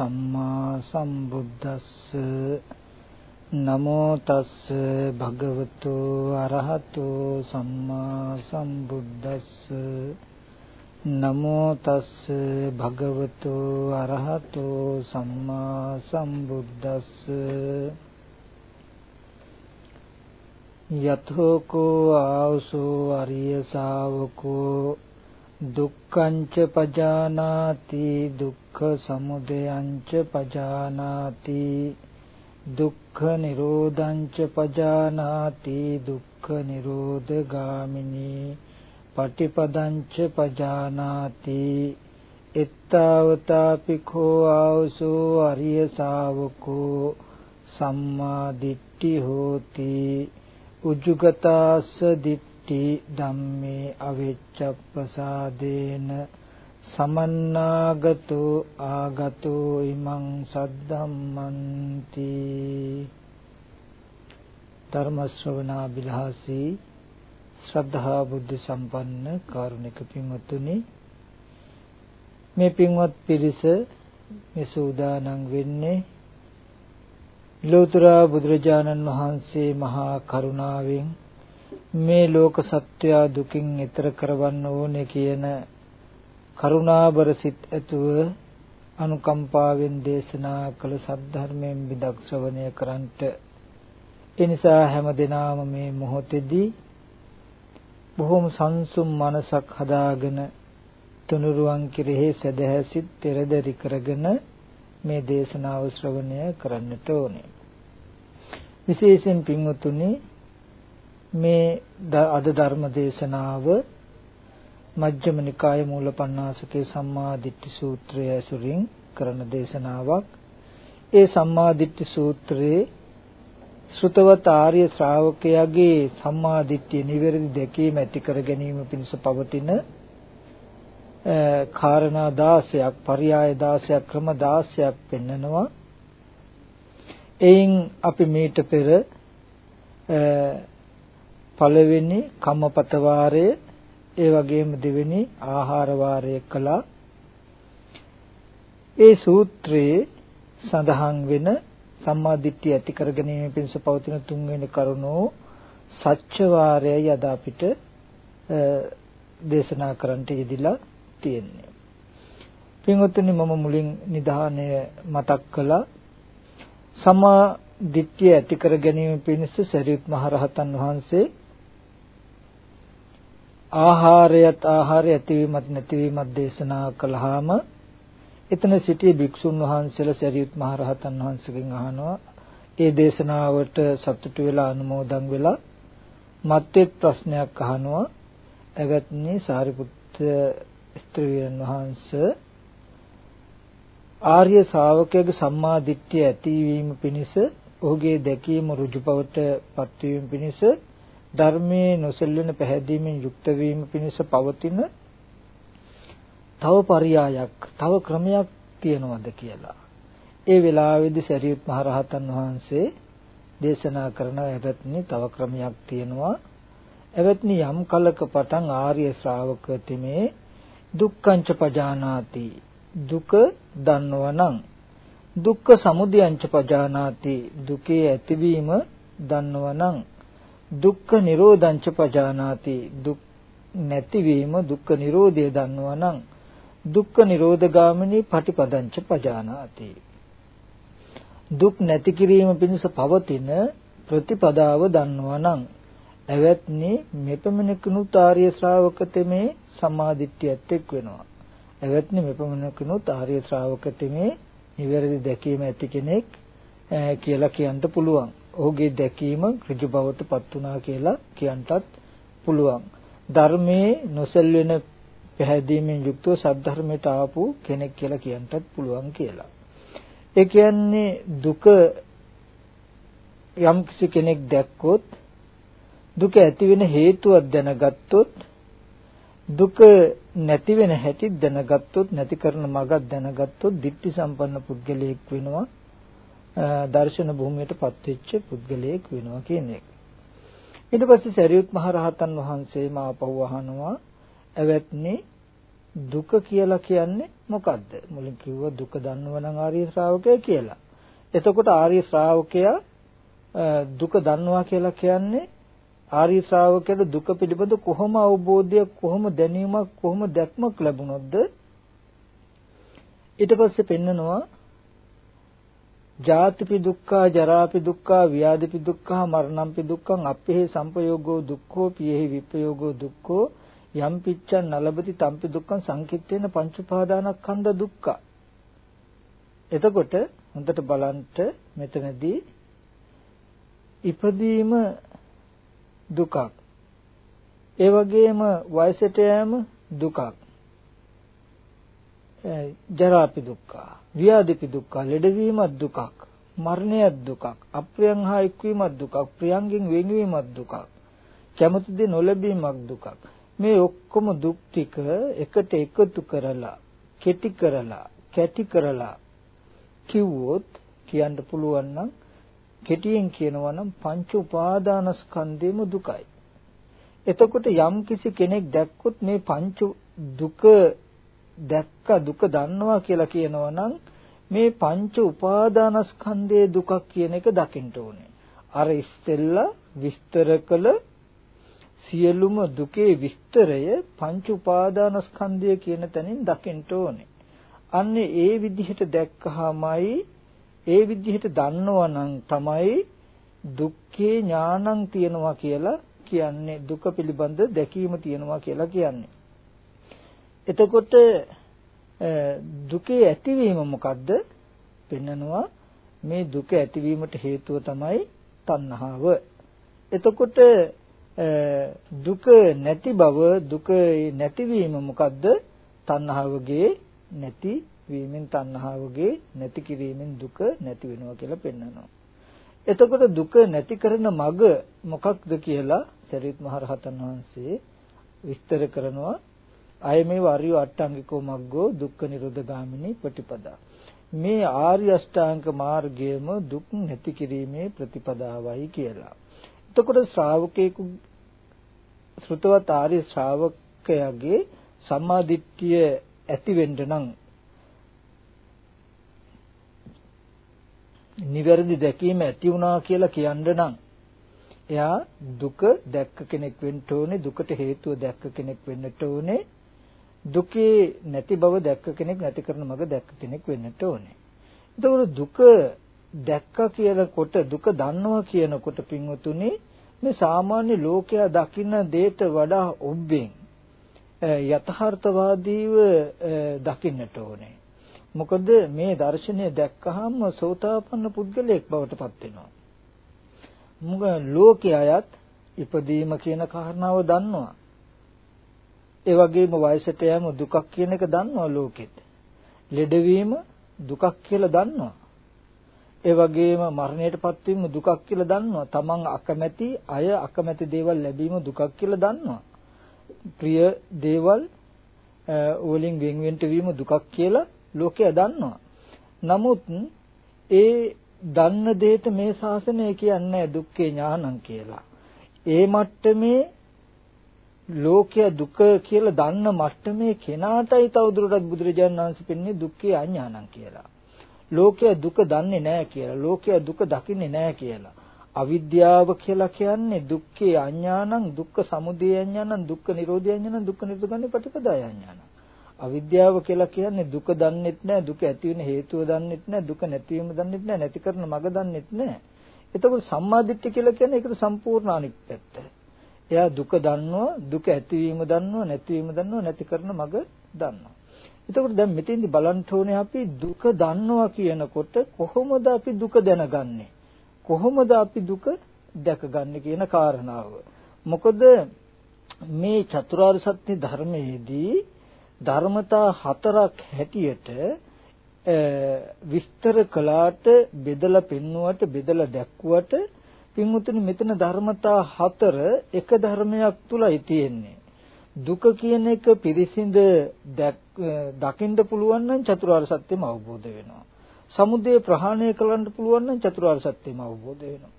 සම්මා සම්බුද්දස්ස නමෝ තස්ස භගවතු අරහතෝ සම්මා සම්බුද්දස්ස නමෝ තස්ස භගවතු අරහතෝ සම්මා සම්බුද්දස්ස යතෝ කෝ ආවසෝ අරිය ශාවකෝ දුක්ඛංච පජානාති දුක්ඛ සමුදයංච පජානාති දුක්ඛ නිරෝධංච පජානාති දුක්ඛ නිරෝධගාමිනී පටිපදංච පජානාති එත්තාවතාපිකෝ ආවසෝ අරිය ශාවකෝ සම්මා දිට්ඨි හෝති උජුගතාස්ස දිට්ඨි ධම්මේ අවිච්ඡප්පසාදේන සමන්නාගතෝ ආගතෝ ඉමං සද්ධම්මන්ති ධර්ම ශ්‍රවණා බිලහසී ශ්‍රද්ධා බුද්ධ සම්පන්න කාරුණික පින්වත්නි මේ පින්වත් පිරිස මේ සූදානම් වෙන්නේ ලෝතර බුදුරජාණන් වහන්සේ මහා කරුණාවෙන් මේ ලෝක සත්‍යය දුකින් ඈතර කරවන්න ඕනේ කියන කරුණාබර සිත් ඇතුව අනුකම්පාවෙන් දේශනා කළ සද්ධර්මයෙන් විදක් ශ්‍රවණය කරන්ට ඒ නිසා හැම දිනාම මේ මොහොතේදී බොහොම සංසුම් මනසක් හදාගෙන තුනුරුවන් කෙරෙහි සදහැසිත පෙරදරි කරගෙන මේ දේශනාව ශ්‍රවණය කරන්නට ඕනේ. විශේෂයෙන් පින්වතුනි මේ අද ධර්ම දේශනාව මජ්ක්‍ධිම නිකාය මූල පණ්ණාසකේ සම්මා දිට්ඨි සූත්‍රය ඇසුරින් කරන දේශනාවක්. ඒ සම්මා දිට්ඨි සූත්‍රයේ සෘතවත් ආර්ය ශ්‍රාවකයාගේ සම්මා දිට්ඨිය නිවැරදි දැකීම ඇති කර ගැනීම පිණිස පවතින කාරණා 16ක්, පරයය 16ක්, ක්‍රම 16ක් පෙන්නනවා. එයින් අපි මීට පෙර පළවෙනි කම්මපත වාරය ඒ වගේම දෙවෙනි ආහාර වාරය කළා ඒ සූත්‍රයේ සඳහන් වෙන සම්මා දිට්ඨිය ඇති කර ගැනීම පිණිස පවතින තුන්වෙනි කරුණෝ සත්‍ය වාරයයි අද අපිට දේශනා කරන්නට යෙදිලා තියෙන්නේ. පින්වත්නි මම මුලින් නිධානය මතක් කළා සම්මා දිට්ඨිය ඇති කර ගැනීම පිණිස සරියුත් මහ රහතන් වහන්සේ ආහාරයත් ආහාරය ඇතිවීමත් නැතිවීමත් දේශනා කළාම එතන සිටිය භික්ෂුන් වහන්සේලා සරියුත් මහ රහතන් වහන්සේගෙන් අහනවා ඒ දේශනාවට සතුටු වෙලා අනුමෝදන් වෙලා මත්ෙත් ප්‍රශ්නයක් අහනවා. එවත්නි සාරිපුත්ත ස්ත්‍රීන් වහන්සේ ආර්ය ශ්‍රාවකයාගේ සම්මා දිට්ඨිය ඇතිවීම පිණිස ඔහුගේ දැකීම ඍජුපවට පත්වීම පිණිස ධර්මයේ නොසෙල්වෙන පැහැදීමෙන් යුක්ත වීම පිණිස පවතින තව පරයයක් තව ක්‍රමයක් තියනවද කියලා. ඒ වෙලාවේදී සරියුත් මහ රහතන් වහන්සේ දේශනා කරන එවත්නි තව ක්‍රමයක් තියෙනවා. එවත්නි යම් කලක පටන් ආර්ය ශ්‍රාවක තෙමේ දුක්ඛංච පජානාති දුක දන්නවනම් දුක්ඛ සමුදයංච පජානාති දුකේ ඇතිවීම දන්නවනම් දුක්ඛ නිරෝධංච පජානාති දුක් නැතිවීම දුක්ඛ නිරෝධය දන්නවනම් දුක්ඛ නිරෝධගාමිනී පටිපදංච පජානාති දුක් නැති කිරීම පිණිස පවතින ප්‍රතිපදාව දන්නවනම් එවත්නි මෙපමණකුනුත් ආර්ය ශ්‍රාවක තෙමේ සමාධිත්‍යයත් එක් වෙනවා. එවත්නි මෙපමණකුනුත් ආර්ය ශ්‍රාවක තෙමේ නිවැරදි දැකීම ඇති කෙනෙක් කියලා කියන්න පුළුවන්. ඔහුගේ දැකීම ඍජු බවට පත් වුණා කියලා කියන්නටත් පුළුවන්. ධර්මයේ නොසැලෙන පැහැදීමෙන් යුක්තව සද්ධර්මයට ආපු කෙනෙක් කියලා කියන්නටත් පුළුවන් කියලා. ඒ කියන්නේ දුක යම් කෙනෙක් දැක්කොත් දුක ඇති වෙන හේතුවක් දැනගත්තොත් දුක නැති වෙන හැටි දැනගත්තොත් නැති කරන මගක් දැනගත්තොත් ditthi සම්පන්න පුද්ගලයෙක් වෙනවා දර්ශන භූමියටපත් වෙච්ච පුද්ගලයෙක් වෙනවා කියන එක. ඊට පස්සේ සරියුත් මහ රහතන් වහන්සේ මාපහුව අහනවා "ඇවැත්නි දුක කියලා කියන්නේ මොකද්ද? මුලින් කිව්වා දුක දන්නව නම් ආර්ය ශ්‍රාවකය කියලා. එතකොට ආර්ය ශ්‍රාවකයා දුක දන්නවා කියලා කියන්නේ ආර්ය ශ්‍රාවකයට දුක පිළිබඳ කොහොම අවබෝධයක් කොහොම දැනීමක් කොහොම දැක්මක් ලැබුණොත්ද ඊට පස්සේ පෙන්නනවා ජාතිපි දුක්ඛා ජරාපි දුක්ඛා ව්‍යාධිපි දුක්ඛා මරණම්පි දුක්ඛං අප්පේ සංපයෝගෝ දුක්ඛෝ පියෙහි විපයෝගෝ දුක්ඛෝ යම් පිච්ඡන් නලබති තම්පි දුක්ඛං සංකිට්ඨේන පංච උපාදානස්කන්ධ දුක්ඛ. එතකොට හොඳට බලන්න මෙතනදී ඉපදීම දුකක්. ඒ වගේම වයසට යෑම දුකක්. ජරාපි දුක්ඛ, ව්‍යාධිපි දුක්ඛ, ලෙඩවීමත් දුකක්, මරණයත් දුකක්, අප්‍රියං හා එක්වීමත් දුකක්, ප්‍රියංගෙන් වෙන්වීමත් දුකක්, කැමති දේ නොලැබීමක් දුකක්. මේ ඔක්කොම දුක් ටික එකට එකතු කරලා, කෙටි කරලා, කැටි කරලා කිව්වොත් කියන්න පුළුවන් නම් කෙටියෙන් කියනවා නම් පංච උපාදානස්කන්ධෙම දුකයි. එතකොට යම් කිසි කෙනෙක් දැක්කොත් මේ පංච දුක දැක්ක දුක දන්නවා කියලා කියනවා නම් මේ පංච උපාදානස්කන්ධයේ දුකක් කියන එක දකින්න ඕනේ. අර ඉස්සෙල්ලා විස්තර කළ සියලුම දුකේ විස්තරය පංච උපාදානස්කන්ධය කියන තැනින් දකින්න ඕනේ. අන්නේ ඒ විදිහට දැක්කහමයි ඒ විදිහට දන්නවනම් තමයි දුක්ඛේ ඥානං තියනවා කියලා කියන්නේ දුක පිළිබඳ දැකීම තියනවා කියලා කියන්නේ. එතකොට දුකේ ඇතිවීම මොකද්ද? පෙන්නනවා මේ දුක ඇතිවීමට හේතුව තමයි තණ්හාව. එතකොට දුක නැති බව දුක නැතිවීම මොකද්ද? තණ්හාවගේ නැති වීමෙන් තණ්හාවගේ නැති කිරීමෙන් දුක නැති වෙනවා කියලා පෙන්වනවා. එතකොට දුක නැති කරන මග මොකක්ද කියලා සරියුත් මහ රහතන් වහන්සේ විස්තර කරනවා. අය මේ වරිය අට්ටංගිකෝ මග්ගෝ දුක්ඛ නිරෝධ ගාමිනී ප්‍රතිපදා. මේ ආර්ය අෂ්ටාංග මාර්ගයම දුක් නැති කිරීමේ ප්‍රතිපදාවයි කියලා. එතකොට ශ්‍රාවකේකු ශ්‍රුතවත් ආර්ය ශ්‍රාවකයාගේ සම්මාදිට්ඨිය ඇති වෙන්න නම් නිවැරදි දැකීම ඇති වුණා කියලා කියන්න නම් එයා දුක දැක්ක කෙනෙක් වෙන්න ඕනේ දුකට හේතුව දැක්ක කෙනෙක් වෙන්නට ඕනේ දුකේ නැති බව දැක්ක කෙනෙක් නැති කරන මඟ දැක්ක කෙනෙක් වෙන්නට ඕනේ එතකොට දුක දැක්කා කියනකොට දුක දන්නවා කියනකොට පින්වතුනි මේ සාමාන්‍ය ලෝකයා දකින්න දෙයට වඩා ඔබ්බෙන් යථාර්ථවාදීව දකින්නට ඕනේ. මොකද මේ දර්ශනය දැක්කහම සෝතාපන්න පුද්ගලයෙක් බවට පත් වෙනවා. මුග ලෝකයයත් ඉපදීම කියන කාරණාව දන්නවා. ඒ වගේම වයසට යෑම දුකක් කියන එක දන්නවා ලෝකෙත්. ලෙඩවීම දුකක් කියලා දන්නවා. ඒ වගේම මරණයටපත් වීම දුකක් කියලා දන්නවා. තමන් අකමැති අය අකමැති දේවල් ලැබීම දුකක් කියලා දන්නවා. ප්‍රිය දේවල් වලින් වෙන්වෙන්ට වීම දුකක් කියලා ලෝකයා දන්නවා. නමුත් ඒ දන්න දෙයට මේ ශාසනය කියන්නේ දුක්ඛේ ඥානං කියලා. ඒ මට්ටමේ ලෝකයා දුක කියලා දන්න මට්ටමේ කෙනාටයි තවදුරටත් බුදුරජාණන් වහන්සේ පෙන්වන්නේ දුක්ඛේ අඥානං කියලා. ලෝකයා දුක දන්නේ නැහැ කියලා. ලෝකයා දුක දකින්නේ නැහැ කියලා. අවිද්‍යාව කියලා කියන්නේ දුක්ඛේ අඥානං දුක්ඛ සමුදය අඥානං දුක්ඛ නිරෝධය අඥානං දුක්ඛ නිරෝධගන්නේ ප්‍රතිපදාය අඥානං අවිද්‍යාව කියලා කියන්නේ දුක දන්නෙත් නැහැ දුක ඇති වෙන හේතුව දන්නෙත් නැහැ දුක නැතිවීම දන්නෙත් නැහැ නැති කරන මඟ දන්නෙත් නැහැ එතකොට සම්මාදිට්ඨිය කියලා කියන්නේ ඒකට සම්පූර්ණ අනිත් පැත්ත එයා දුක දන්නවා දුක ඇතිවීම දන්නවා නැතිවීම දන්නවා නැති කරන මඟ දන්නවා එතකොට දැන් මෙතෙන්දි බලන්න ඕනේ අපි දුක දන්නවා කියනකොට කොහොමද අපි දුක දැනගන්නේ කොහොමද අපි දුක දැකගන්නේ කියන කාරණාව. මොකද මේ චතුරාර්ය සත්‍ය ධර්මයේදී ධර්මතා හතරක් හැටියට විස්තර කළාට බෙදලා පෙන්නුවට බෙදලා දැක්ුවට පින්වතුනි මෙතන ධර්මතා හතර එක ධර්මයක් තුලයි තියෙන්නේ. දුක කියන එක පිරිසිඳ දකින්න පුළුවන් නම් චතුරාර්ය සත්‍යම අවබෝධ වෙනවා. සමුදය ප්‍රහාණය කරන්න පුළුවන් නම් චතුරාර්ය සත්‍යම අවබෝධ වෙනවා.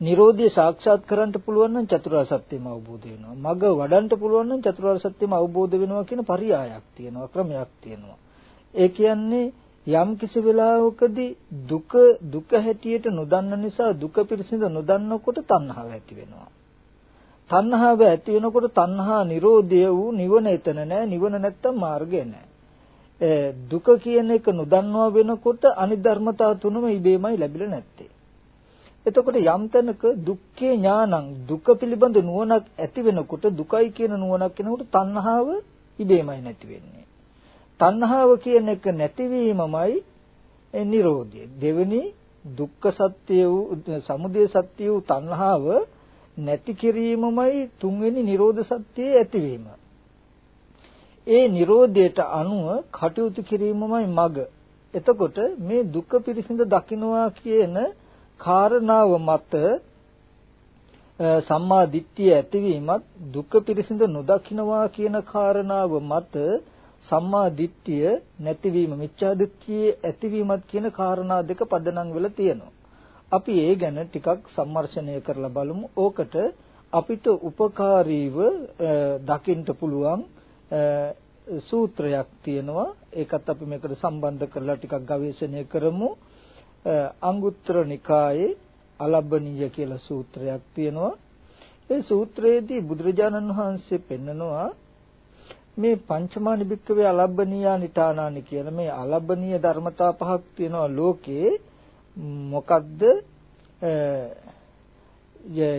නිරෝධය සාක්ෂාත් කරන්න පුළුවන් නම් චතුරාර්ය සත්‍යම අවබෝධ වෙනවා. මග වඩන්න පුළුවන් නම් චතුරාර්ය සත්‍යම අවබෝධ වෙනවා කියන පරියායක් තියෙනවා, ක්‍රමයක් තියෙනවා. ඒ කියන්නේ යම් කිසි වෙලාවකදී දුක දුක හැටියට නොදන්න නිසා දුක පිරිසිඳ නොදන්නකොට තණ්හාව ඇති වෙනවා. තණ්හාව ඇති වෙනකොට තණ්හා නිරෝධය වූ නිවන එතන නෑ නිවන නැත්තම් මාර්ගය නෑ දුක කියන එක නොදන්නවා වෙනකොට අනිධර්මතා තුනම ඉබේමයි ලැබිලා නැත්තේ එතකොට යම් තැනක දුක්ඛේ ඥානං දුක පිළිබඳ නුවණක් ඇති වෙනකොට දුකයි කියන නුවණක් එනකොට තණ්හාව ඉබේමයි නැති වෙන්නේ. තණ්හාව කියන එක නැතිවීමමයි නිරෝධය. දෙවෙනි දුක්ඛ සත්‍ය වූ සමුදය සත්‍ය වූ තණ්හාව නැති කිරීමමයි තුන්වෙනි නිරෝධ සත්‍යයේ ඇතිවීම. ඒ නිරෝධයට අනුව කටයුතු කිරීමමයි මග. එතකොට මේ දුක පිරිසිඳ දකින්නවා කියන කාරණාව මත සම්මා දිට්ඨිය ඇතිවීමත් දුක පිරිසිඳ නොදකින්නවා කියන කාරණාව මත සම්මා දිට්ඨිය නැතිවීම මිච්ඡා දිට්ඨියේ ඇතිවීමත් කියන කාරණා දෙක පදනම් වෙලා තියෙනවා. අපි ඒ ගැන ටිකක් සම්මර්ෂණය කරලා බලමු. ඕකට අපිට උපකාරීව දකින්න පුළුවන් සූත්‍රයක් තියෙනවා. ඒකත් අපි මේකට සම්බන්ධ කරලා ටිකක් ගවේෂණය කරමු. අංගුත්තර නිකායේ අලබ්බනීය කියලා සූත්‍රයක් තියෙනවා. ඒ සූත්‍රයේදී බුදුරජාණන් වහන්සේ පෙන්නනවා මේ පංචමානි බික්කවේ අලබ්බනීයා නිටානානි කියන මේ අලබ්බනීය ධර්මතා පහක් තියෙනවා ලෝකේ මොකද්ද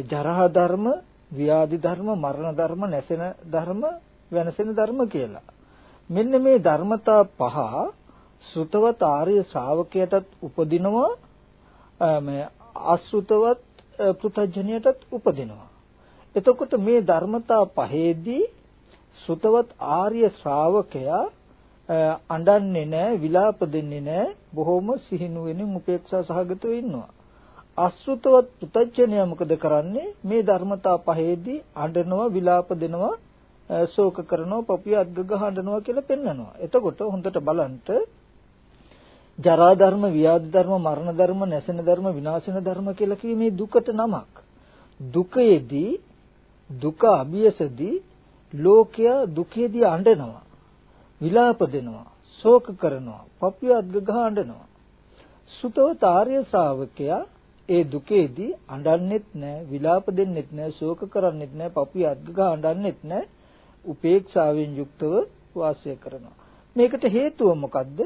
ජරා ධර්ම, ව්‍යාධි ධර්ම, මරණ ධර්ම, නැසෙන ධර්ම, වෙනසෙන ධර්ම කියලා. මෙන්න මේ ධර්මතා පහ සෘතවත් ආර්ය ශ්‍රාවකයටත් උපදිනවා මේ අසෘතවත් පෘථජ්ජනයටත් උපදිනවා. එතකොට මේ ධර්මතා පහේදී සෘතවත් ආර්ය ශ්‍රාවකයා අඬන්නේ නැහැ විලාප දෙන්නේ නැහැ බොහොම සිහිනුවෙනින් උපේක්ෂා සහගතව ඉන්නවා. අසෘතවත් පුතඥය මොකද කරන්නේ? මේ ධර්මතා පහේදී අඬනවා විලාප දෙනවා ශෝක කරනවා පපිය අද්ගග හඬනවා කියලා පෙන්නනවා. එතකොට හොඳට බලන්න ජරා ධර්ම ව්‍යාධි ධර්ම මරණ ධර්ම නැසෙන ධර්ම විනාශන ධර්ම කියලා කියේ දුකට නමක්. දුකයේදී දුක අභියසදී ලෝකයා දුකේදී අඬනවා විලාප දෙනවා, ශෝක කරනවා, පපියත් ගහඬනවා. සුතවත ආර්ය ශ්‍රාවකයා ඒ දුකේදී අඬන්නෙත් නැහැ, විලාප දෙන්නෙත් නැහැ, ශෝක කරන්නෙත් නැහැ, පපියත් ගහඬන්නෙත් නැහැ, උපේක්ෂාවෙන් යුක්තව වාසය කරනවා. මේකට හේතුව මොකද්ද?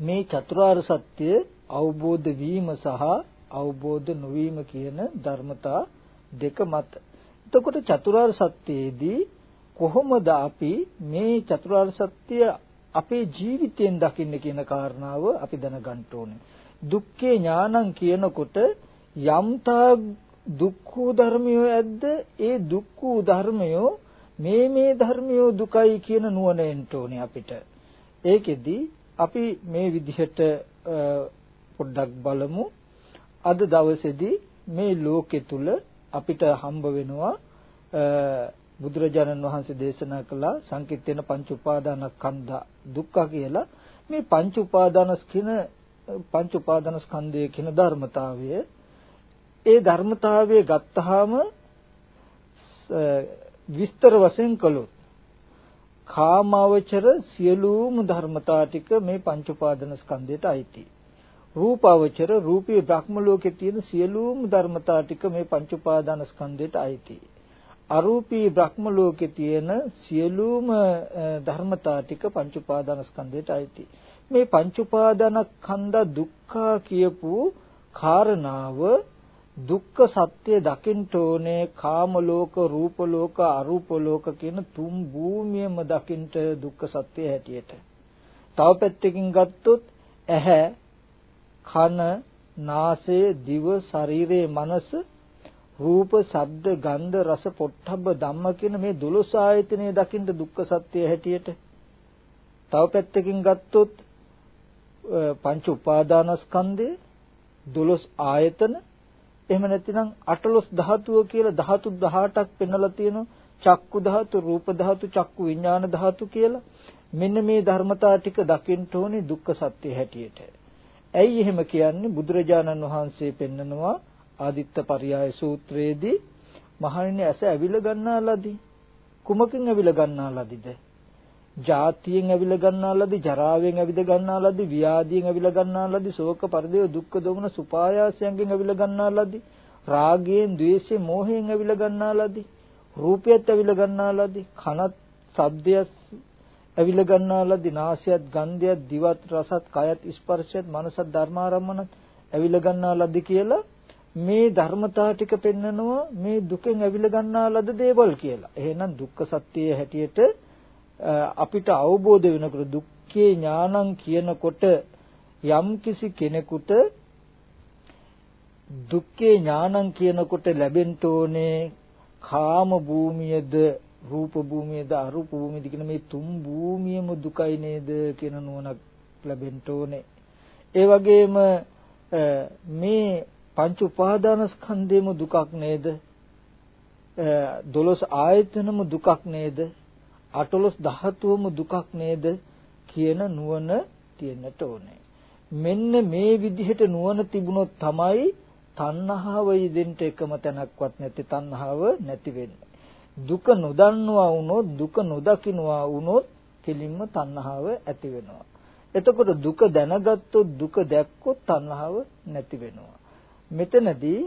මේ චතුරාර්ය සත්‍ය අවබෝධ වීම සහ අවබෝධ නොවීම කියන ධර්මතා දෙක මත. එතකොට චතුරාර්ය සත්‍යයේදී කොහොමද අපි මේ චතුරාර්ය සත්‍ය අපේ ජීවිතයෙන් දකින්න කියන කාරණාව අපි දැනගන්න ඕනේ. දුක්ඛේ ඥානං කියනකොට යම්තා දුක්ඛ ධර්මයෝ ඇද්ද ඒ දුක්ඛ ධර්මයෝ මේ මේ ධර්මයෝ දුකයි කියන නුවණ එන්න ඕනේ අපිට. ඒකෙදි අපි මේ විදිහට පොඩ්ඩක් බලමු. අද දවසේදී මේ ලෝකෙ තුල අපිට හම්බ වෙනවා බුදුරජාණන් වහන්සේ දේශනා කළා සංකිට්ඨේන පංච උපාදානස්කන්ධ දුක්ඛ කියලා මේ පංච උපාදානස්කින පංච උපාදානස්කන්ධය කියන ධර්මතාවය ඒ ධර්මතාවය ගත්තාම විස්තර වශයෙන් කළොත් කාමාවචර සියලුම ධර්මතා ටික මේ පංච උපාදානස්කන්ධයට අයිති. රූපාවචර රූපී බ්‍රහ්ම ලෝකේ තියෙන සියලුම ධර්මතා ටික මේ පංච උපාදානස්කන්ධයට අයිති. අරූපී බ්‍රහ්ම ලෝකේ තියෙන සියලුම ධර්මතා ටික පංච උපාදානස්කන්ධයට අයිති. මේ පංච උපාදානස්කන්ධ දුක්ඛ කියපු කාරණාව දුක්ඛ සත්‍ය දකින්න ඕනේ කාම ලෝක රූප ලෝක අරූප ලෝක කියන තුන් භූමියම දකින්න දුක්ඛ සත්‍ය හැටියට. තව පැත්තකින් ගත්තොත් ඇහැ කන නාසය දිව ශරීරයේ මනස රූප, ශබ්ද, ගන්ධ, රස, පොට්ටබ්බ ධම්ම කියන මේ 12 ආයතනය දකින්න දුක්ඛ සත්‍ය හැටියට. තව පැත්තකින් ගත්තොත් පංච උපාදානස්කන්ධය 12 ආයතන එහෙම නැතිනම් 18 ධාතුව කියලා ධාතු 18ක් පෙන්වලා තියෙනවා. චක්කු ධාතු, රූප ධාතු, චක්කු විඥාන ධාතු කියලා. මෙන්න මේ ධර්මතා ටික දකින්න ඕනේ දුක්ඛ සත්‍ය හැටියට. ඇයි එහෙම කියන්නේ? බුදුරජාණන් වහන්සේ පෙන්නනවා ආදිත්ත පරියාය සූත්‍රයේදී මහණෙනි ඇස ඇවිල ගන්නාලාදී? කුමකින් ඇවිල ගන්නාලාදීද? ජාතියෙන් ඇවිල ගන්නාලාදී? ජරාවෙන් ඇවිද ගන්නාලාදී? ව්‍යාධියෙන් ඇවිල ගන්නාලාදී? ශෝක පරිදේව දුක්ඛ දෝමන සුපායාසයෙන් ඇවිල ගන්නාලාදී? රාගයෙන් ද්වේෂයෙන් මෝහයෙන් ඇවිල ගන්නාලාදී? රූපයත් ඇවිල ගන්නාලාදී? කනත් ශබ්දයත් ඇවිල ගන්නාලාදී නාසයත් ගන්ධයත් දිවත් රසත් කයත් ස්පර්ශයත් මනසත් ධර්මාරම්මනත් ඇවිල ගන්නාලාදී කියලා මේ ධර්මතා ටික පෙන්නනවා මේ දුකෙන් ඇවිල ගන්නාලද දේවල් කියලා. එහෙනම් දුක්ඛ සත්‍යයේ හැටියට අපිට අවබෝධ වෙනකොට දුක්ඛේ ඥානං කියනකොට යම් කිසි කෙනෙකුට දුක්ඛේ ඥානං කියනකොට ලැබෙන්න ඕනේ කාම භූමියද රූප භූමියද අරූප භූමියද කියන මේ තුන් භූමියම දුකයි නේද කියන නුවණක් ලැබෙන්න ඕනේ. ඒ වගේම මේ පංච උපාදාන ස්කන්ධෙම දුකක් නේද? දොළොස් ආයතනම දුකක් නේද? අටලොස් ධාතුවම දුකක් නේද? කියන නුවණ තියෙන්නට ඕනේ. මෙන්න මේ විදිහට නුවණ තිබුණොත් තමයි තණ්හාව යෙදෙන්න එකම තැනක්වත් නැති තණ්හාව නැති වෙන්නේ. දුක නොදන්නවා වුණොත් දුක නොදකින්නවා වුණොත් කෙලින්ම තණ්හාව ඇති වෙනවා. එතකොට දුක දැනගත්තොත් දුක දැක්කොත් තණ්හාව නැති වෙනවා. මෙතනදී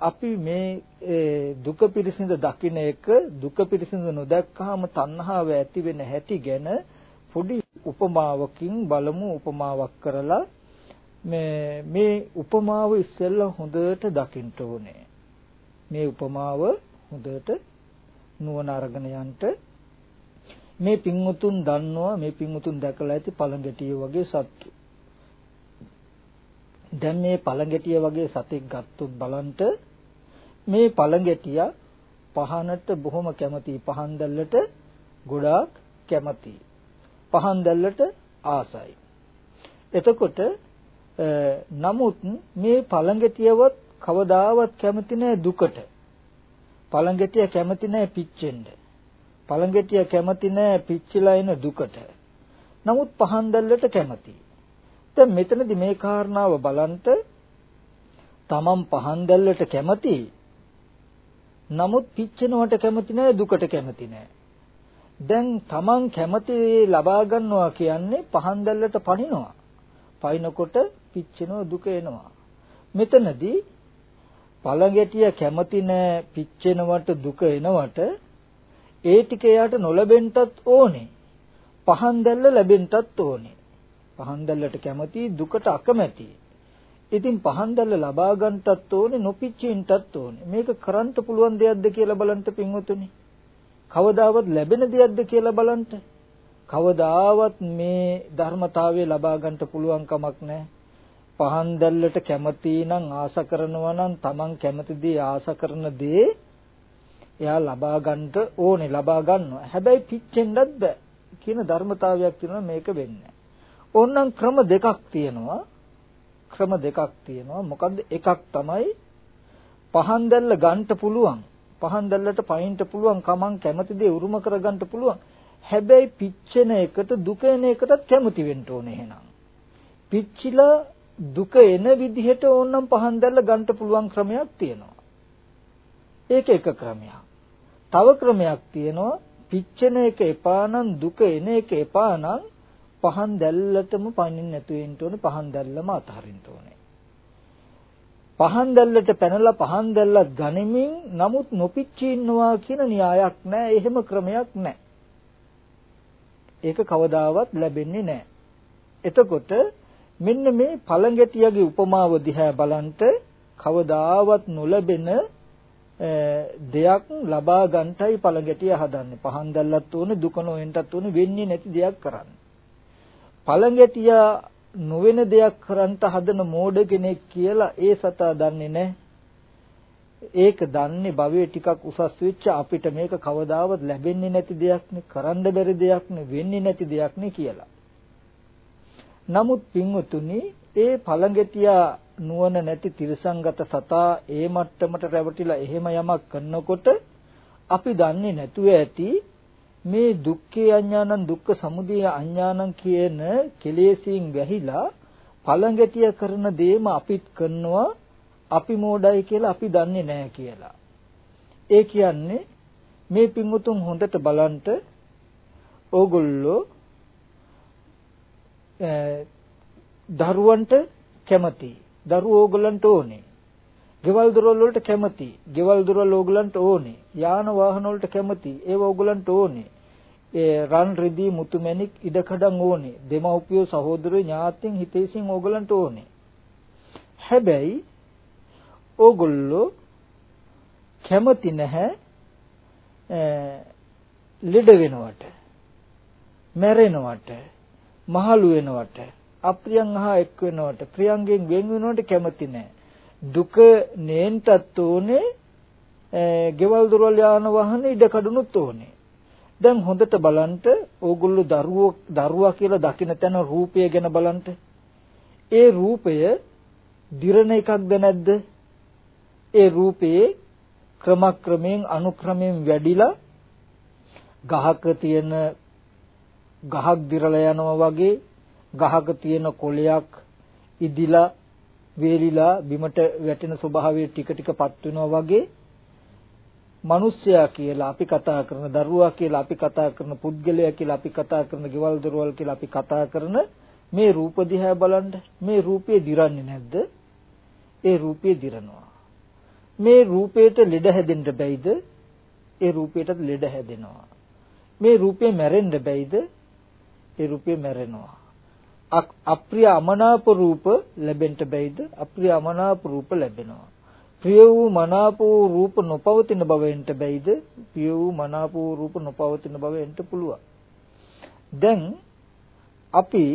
අපි මේ දුක පිරිසිඳ දකින්න එක දුක පිරිසිඳ නොදැක්කහම තණ්හාව ඇති වෙන හැටි ගැන පොඩි උපමාවකින් බලමු උපමාවක් කරලා මේ මේ උපමාව ඉස්සෙල්ලා හොඳට දකින්න ඕනේ. මේ උපමාව හොඳට නුවණ අරගෙන යන්න මේ පින්වුතුන් දන්නවා මේ පින්වුතුන් දැකලා ඇති පළඟැටිය වගේ සත්තු. දැන් මේ පළඟැටිය වගේ සතෙක් ගත්තොත් බලන්ට මේ පළඟැටිය පහනට බොහොම කැමතියි පහන් දැල්ලට ගොඩාක් කැමතියි. පහන් දැල්ලට ආසයි. එතකොට නමුත් මේ පළඟැටියවත් කවදාවත් කැමති නැහැ දුකට. පළඟැටිය කැමති නැහැ පිච්චෙන්න. පළඟැටිය කැමති නැහැ පිච්චිලා එන දුකට. නමුත් පහන් දැල්ලට කැමතියි. දැන් මෙතනදී මේ කාරණාව බලන්ට තමන් පහන් දැල්ලට කැමතියි. නමුත් පිච්චෙනවට කැමති නැහැ දුකට කැමති නැහැ. දැන් තමන් කැමති ලබා ගන්නවා කියන්නේ පහන් දැල්ලට පනිනවා. පයින්කොට පිච්චෙනවා දුක එනවා. මෙතනදී පළඟැටිය කැමති නෑ පිච්චෙනවට දුක එනවට ඒ ටික එයාට නොලැබෙන්නත් ඕනේ. පහන් දැල්ල ලැබෙන්නත් ඕනේ. පහන් දැල්ලට කැමති දුකට අකමැති. ඉතින් පහන් දැල්ල ලබා ගන්නටත් ඕනේ නොපිච්චෙන්නටත් ඕනේ. මේක කරන්න පුළුවන් දෙයක්ද කියලා බලන්න පින්වතුනි. කවදාවත් ලැබෙන දෙයක්ද කියලා බලන්න. කවදාවත් මේ ධර්මතාවය ලබා ගන්නට පුළුවන් කමක් නැහැ. පහන් දැල්ලට කැමති නම් ආස කරනවා නම් Taman කැමති දේ ආස කරන දේ එයා ලබා ගන්නට ඕනේ ලබා ගන්නවා. හැබැයි පිච්චෙන්නත් බෑ කියන ධර්මතාවයක් තියෙනවා මේක වෙන්නේ. ඕනනම් ක්‍රම දෙකක් තියෙනවා. ක්‍රම දෙකක් තියෙනවා. මොකද්ද? එකක් තමයි පහන් දැල්ල ගන්නට පුළුවන්. පහන් දැල්ලට පයින්ට පුළුවන් කමං කැමති දේ උරුම කරගන්න පුළුවන්. හැබැයි පිච්චෙන එකට දුක එන එකටත් කැමති වෙන්න ඕනේ එහෙනම්. පිච්චිලා දුක එන විදිහට ඕනනම් පහන් දැල්ල ගන්න පුළුවන් ක්‍රමයක් තියෙනවා. ඒක එක ක්‍රමයක්. තව ක්‍රමයක් තියෙනවා පිච්චෙන එක එපා නම් දුක එන එක එපා නම් පහන් දැල්ලටම පනින්න නැතු වෙන්න ඕනේ පහන් දැල්ලම අතහරින්න ඕනේ. පහන් දැල්ලට පැනලා පහන් දැල්ලත් ගනිමින් නමුත් නොපිච්චී ඉන්නවා කියන න්‍යායක් නැහැ. එහෙම ක්‍රමයක් නැහැ. ඒක කවදාවත් ලැබෙන්නේ නැහැ. එතකොට මෙන්න මේ පළඟැටියගේ උපමාව දිහා බලන්ට කවදාවත් නොලැබෙන දෙයක් ලබා ගන්නටයි පළඟැටිය හදන්නේ. පහන් දැල්ලත් උනේ දුක නොවෙන්නත් උනේ වෙන්නේ නැති දෙයක් කරන්න. පළඟැටිය නොවන දෙයක් කරන්ට හදන මෝඩ කෙනෙක් කියලා ඒ සතා දන්නේ නැහැ. ඒක දන්නේ භවයේ ටිකක් උසස් වෙච්ච අපිට මේක කවදාවත් ලැබෙන්නේ නැති දෙයක් නේ කරන්න බැරි දෙයක් නේ වෙන්නේ නැති දෙයක් නේ කියලා. නමුත් පින්වතුනි ඒ පළඟැටියා නුවණ නැති තිරසංගත සතා ඒ මට්ටමට රැවටිලා එහෙම යමක් කරනකොට අපි දන්නේ නැතුව ඇති මේ දුක්ඛේ අඥානං දුක්ඛ සමුදය අඥානං කියන කෙලෙසින් වැහිලා පළඟැටිය කරන දේම අපිත් කරනවා අපි මෝඩයි කියලා අපි දන්නේ නැහැ කියලා. ඒ කියන්නේ මේ පින්වුතුන් හොඳට බලන්ට ඕගොල්ලෝ දරුවන්ට කැමති. දරුවෝ ඕගොල්ලන්ට ඕනේ. ගෙවල් දොරවල් වලට කැමති. ගෙවල් දොරවල් ඕගොල්ලන්ට ඕනේ. යාන වාහන වලට කැමති. ඒව ඕගොල්ලන්ට ඕනේ. ඒ රන් රිදී මුතුමැණික් ඉඩකඩම් ඕනේ. දෙමව්පියෝ සහෝදරයෝ ඥාතීන් හිතේසින් ඕගොල්ලන්ට ඕනේ. හැබැයි ඕගොල්ලෝ කැමති නැහැ ලෙඩ වෙනවට මැරෙනවට මහලු වෙනවට අප්‍රියන් අහා එක් වෙනවට ප්‍රියංගෙන් වෙන් වෙනවට කැමති නැහැ දුක නේන්ටත් ඕනේ ගෙවල් දොරවල් යාන වාහන ඉඩ කඩුනුත් ඕනේ. දැන් හොඳට බලන්න ඕගොල්ලෝ දරුවෝ දරුවා කියලා දකින තැන රූපය ගැන බලන්න ඒ රූපය දිරණ එකක්ද නැද්ද? ඒ රූපේ ක්‍රමක්‍රමයෙන් අනුක්‍රමයෙන් වැඩිලා ගහක තියෙන ගහක් දිරලා යනවා වගේ ගහක තියෙන කොළයක් ඉදිලා වේලිලා බිමට වැටෙන ස්වභාවය ටික ටිකපත් වෙනවා වගේ මිනිස්සයා කියලා අපි කතා කරන දරුවා කියලා අපි කතා කරන පුද්ගලයා කියලා අපි කතා කරන ගෙවල් දොරවල් කියලා අපි කතා කරන මේ රූප දිහා බලන්න මේ රූපේ දිරන්නේ නැද්ද ඒ රූපේ දිරනවා මේ රූපේට ලෙඩ හැදෙන්න බැයිද? ඒ රූපේටත් ලෙඩ හැදෙනවා. මේ රූපේ මැරෙන්න බැයිද? ඒ රූපේ මැරෙනවා. අප්‍රිය අමනාප රූප ලැබෙන්න බැයිද? අප්‍රිය අමනාප රූප ලැබෙනවා. ප්‍රිය වූ මනාප වූ රූප නොපවතින බවෙන්ට බැයිද? ප්‍රිය වූ මනාප වූ රූප නොපවතින බවෙන්ට පුළුවන්. දැන් අපි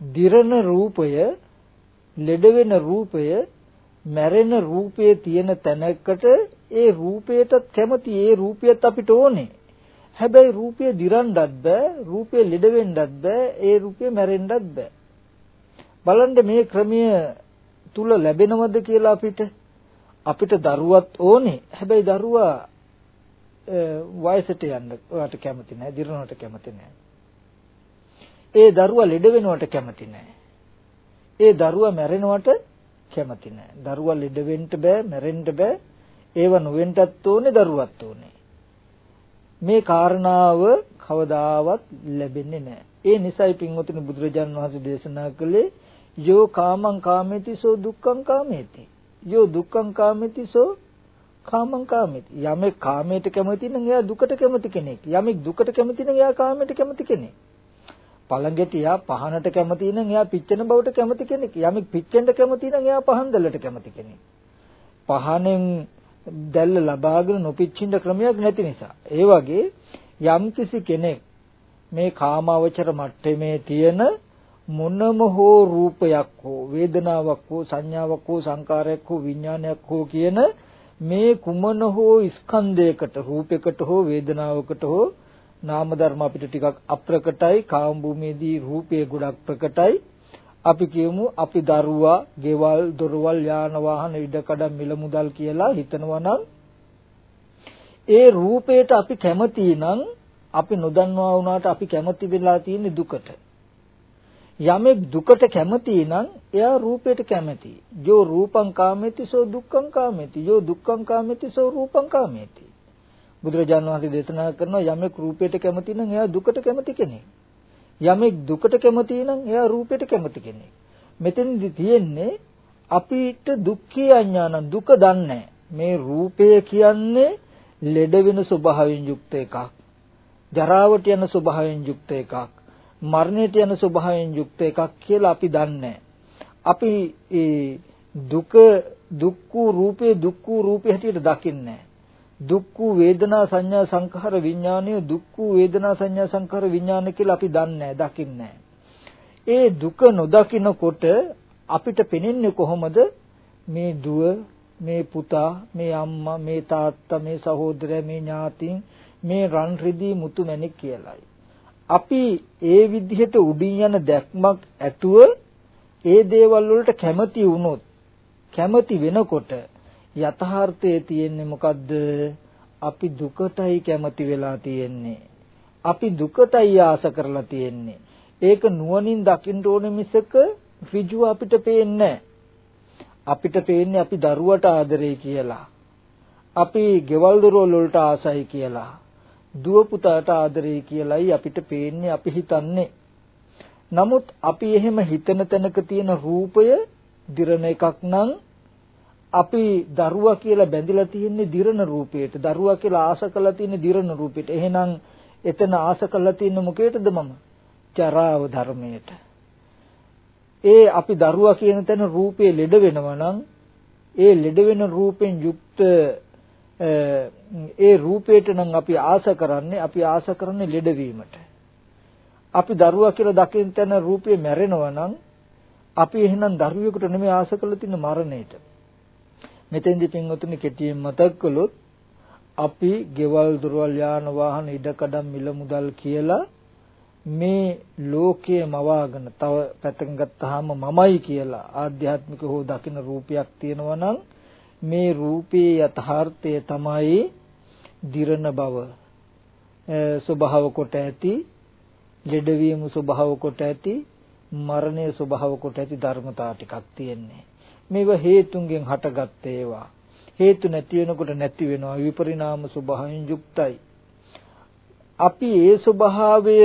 දිරන රූපය ලෙඩ වෙන රූපය මැරෙන රූපයේ තියෙන තැනකට ඒ රූපයටත් කැමති ඒ රූපයත් අපිට ඕනේ. හැබැයි රූපය දිරන්නත් බෑ, රූපය ලෙඩ වෙන්නත් බෑ, ඒ රූපය මැරෙන්නත් බෑ. බලන්න මේ ක්‍රමය තුල ලැබෙනවද කියලා අපිට අපිට දරුවත් ඕනේ. හැබැයි දරුවා වයසට යන්න ඔයාට කැමති නැහැ, දිරනවට කැමති නැහැ. ඒ දරුවා ලෙඩ වෙනවට කැමති නැහැ. ඒ දරුවා මැරෙනවට කැමති නැහැ. දරුවා ලෙඩ වෙන්න බෑ, මැරෙන්න බෑ. ඒව නොවෙන්නත් ඕනේ, දරුවත් ඕනේ. මේ කාරණාව කවදාවත් ලැබෙන්නේ නැහැ. ඒ නිසයි පින්වතුනි බුදුරජාන් වහන්සේ දේශනා කළේ යෝ කාමං කාමේති සෝ දුක්ඛං කාමේති. යෝ දුක්ඛං කාමේති සෝ කාමං කාමේති. යමෙක් කාමයට කැමති නම් එයා දුකට කැමති කෙනෙක්. යමෙක් දුකට කැමති නම් එයා කාමයට කැමති කෙනෙක්. පළඟටියා පහනට කැමති නම් එයා පිච්චෙන බවට කැමති කෙනෙක්. යමෙක් පිච්චෙන්න කැමති නම් එයා පහන් දැල්ලට කැමති කෙනෙක්. පහනෙන් දැල්ල ලබාගෙන නොපිච්චින්න ක්‍රමයක් නැති නිසා. ඒ වගේ යම්කිසි කෙනෙක් මේ කාමාවචර මට්ටමේ තියෙන මොනම හෝ රූපයක් හෝ වේදනාවක් හෝ සංඥාවක් හෝ සංකාරයක් හෝ විඥානයක් හෝ කියන මේ කුමන හෝ ස්කන්ධයකට රූපයකට හෝ වේදනාවකට හෝ නාම ධර්ම අපිට ටිකක් අප්‍රකටයි කාම භූමියේදී රූපය ගොඩක් ප්‍රකටයි අපි කියමු අපි දරුවා ගෙවල් දොරවල් යාන වාහන ඉඩකඩ මිල මුදල් කියලා හිතනවා නම් ඒ රූපයට අපි කැමති නම් අපි නොදන්නවා වුණාට අපි කැමති වෙලා තියෙන දුකට යමෙක් දුකට කැමති නම් එයා රූපයට කැමති. යෝ රූපං කාමේති සෝ දුක්ඛං කාමේති. යෝ දුක්ඛං කාමේති සෝ රූපං කාමේති. බුදුරජාණන් වහන්සේ දේශනා කරනවා යමෙක් රූපයට කැමති නම් එයා දුකට කැමති කෙනෙක්. යමෙක් දුකට කැමති නම් එයා රූපයට කැමති කෙනෙක්. මෙතෙන්දි තියෙන්නේ අපිට දුක්ඛේ අඥාන දුක දන්නේ මේ රූපය කියන්නේ ලෙඩ වෙන ස්වභාවයෙන් යුක්ත එකක්. ජරාවට යන ස්වභාවයෙන් යුක්ත එකක්. මරණයට යන ස්වභාවයෙන් යුක්ත එකක් කියලා අපි දන්නේ අපි ඒ දුක දුක්ඛ රූපේ දුක්ඛ රූපේ හැටියට දකින්නේ දුක්ඛ වේදනා සංඥා සංඛාර විඥානය දුක්ඛ වේදනා සංඥා සංඛාර විඥාන කියලා අපි දන්නේ දකින්නේ ඒ දුක නොදකිනකොට අපිට පෙනෙන්නේ කොහොමද? මේ දුව මේ පුතා මේ අම්මා මේ තාත්තා මේ සහෝදරයා මේ ඥාතීන් මේ රන් රිදී මුතු මැණික් කියලායි. අපි ඒ විදිහට උඩින් යන දැක්මක් ඇතුව ඒ දේවල් වලට කැමති වුණොත් කැමති වෙනකොට යථාර්ථයේ තියෙන්නේ මොකද්ද? අපි දුකටයි කැමති වෙලා තියෙන්නේ. අපි දුකටයි ආස කරලා තියෙන්නේ. ඒක නුවණින් දකින්න ඕනේ මිසක ඍජුව අපිට පේන්නේ අපිට පේන්නේ අපි දරුවට ආදරේ කියලා. අපි ගෙවල් දොරවල් වලට ආසයි කියලා. දුව පුතාට ආදරේ කියලායි අපිට පේන්නේ අපි හිතන්නේ. නමුත් අපි එහෙම හිතන තැනක තියෙන රූපය දිරන එකක් නම් අපි දරුවා කියලා බැඳිලා තියෙන්නේ දිරන රූපයට. දරුවා කියලා ආස කරලා තියෙන්නේ දිරන රූපයට. එහෙනම් එතන ආස කරලා තියෙන්නේ මොකේටද මම? ජරාව ධර්මයට. ඒ අපි දරුවා කියන තැන රූපේ ලෙඩ වෙනවා නම් ඒ ලෙඩ වෙන රූපෙන් යුක්ත ඒ රූපයට නම් අපි ආස කරන්නේ අපි ආස කරන්නේ ලෙඩවීමට. අපි දරුවා කියලා දකින තැන රූපේ මැරෙනවා නම් අපි එහෙනම් දරුවෙකුට නෙමෙයි ආස කරලා තියෙන මරණයට. මෙතෙන්දි පින්වතුනි කෙටියෙන් මතක් කළොත් අපි ගෙවල් දොරවල් යාන වාහන ඉඩකඩම් මිල මුදල් කියලා මේ ලෝකයේ මවාගෙන තව පැත්තකින් ගත්තාම මමයි කියලා ආධ්‍යාත්මික හෝ දකින රූපයක් තියෙනවා නම් මේ රූපේ යථාර්ථය තමයි දිරන බව. ස්වභාව කොට ඇති ලෙඩවීම ස්වභාව කොට ඇති මරණය ස්වභාව කොට ඇති ධර්මතා ටිකක් තියෙන්නේ. මේව හේතුන්ගෙන් හටගත් ඒවා හේතු නැති වෙනකොට නැති වෙනවා විපරිණාම ස්වභාවයෙන් යුක්තයි අපි ඒ ස්වභාවය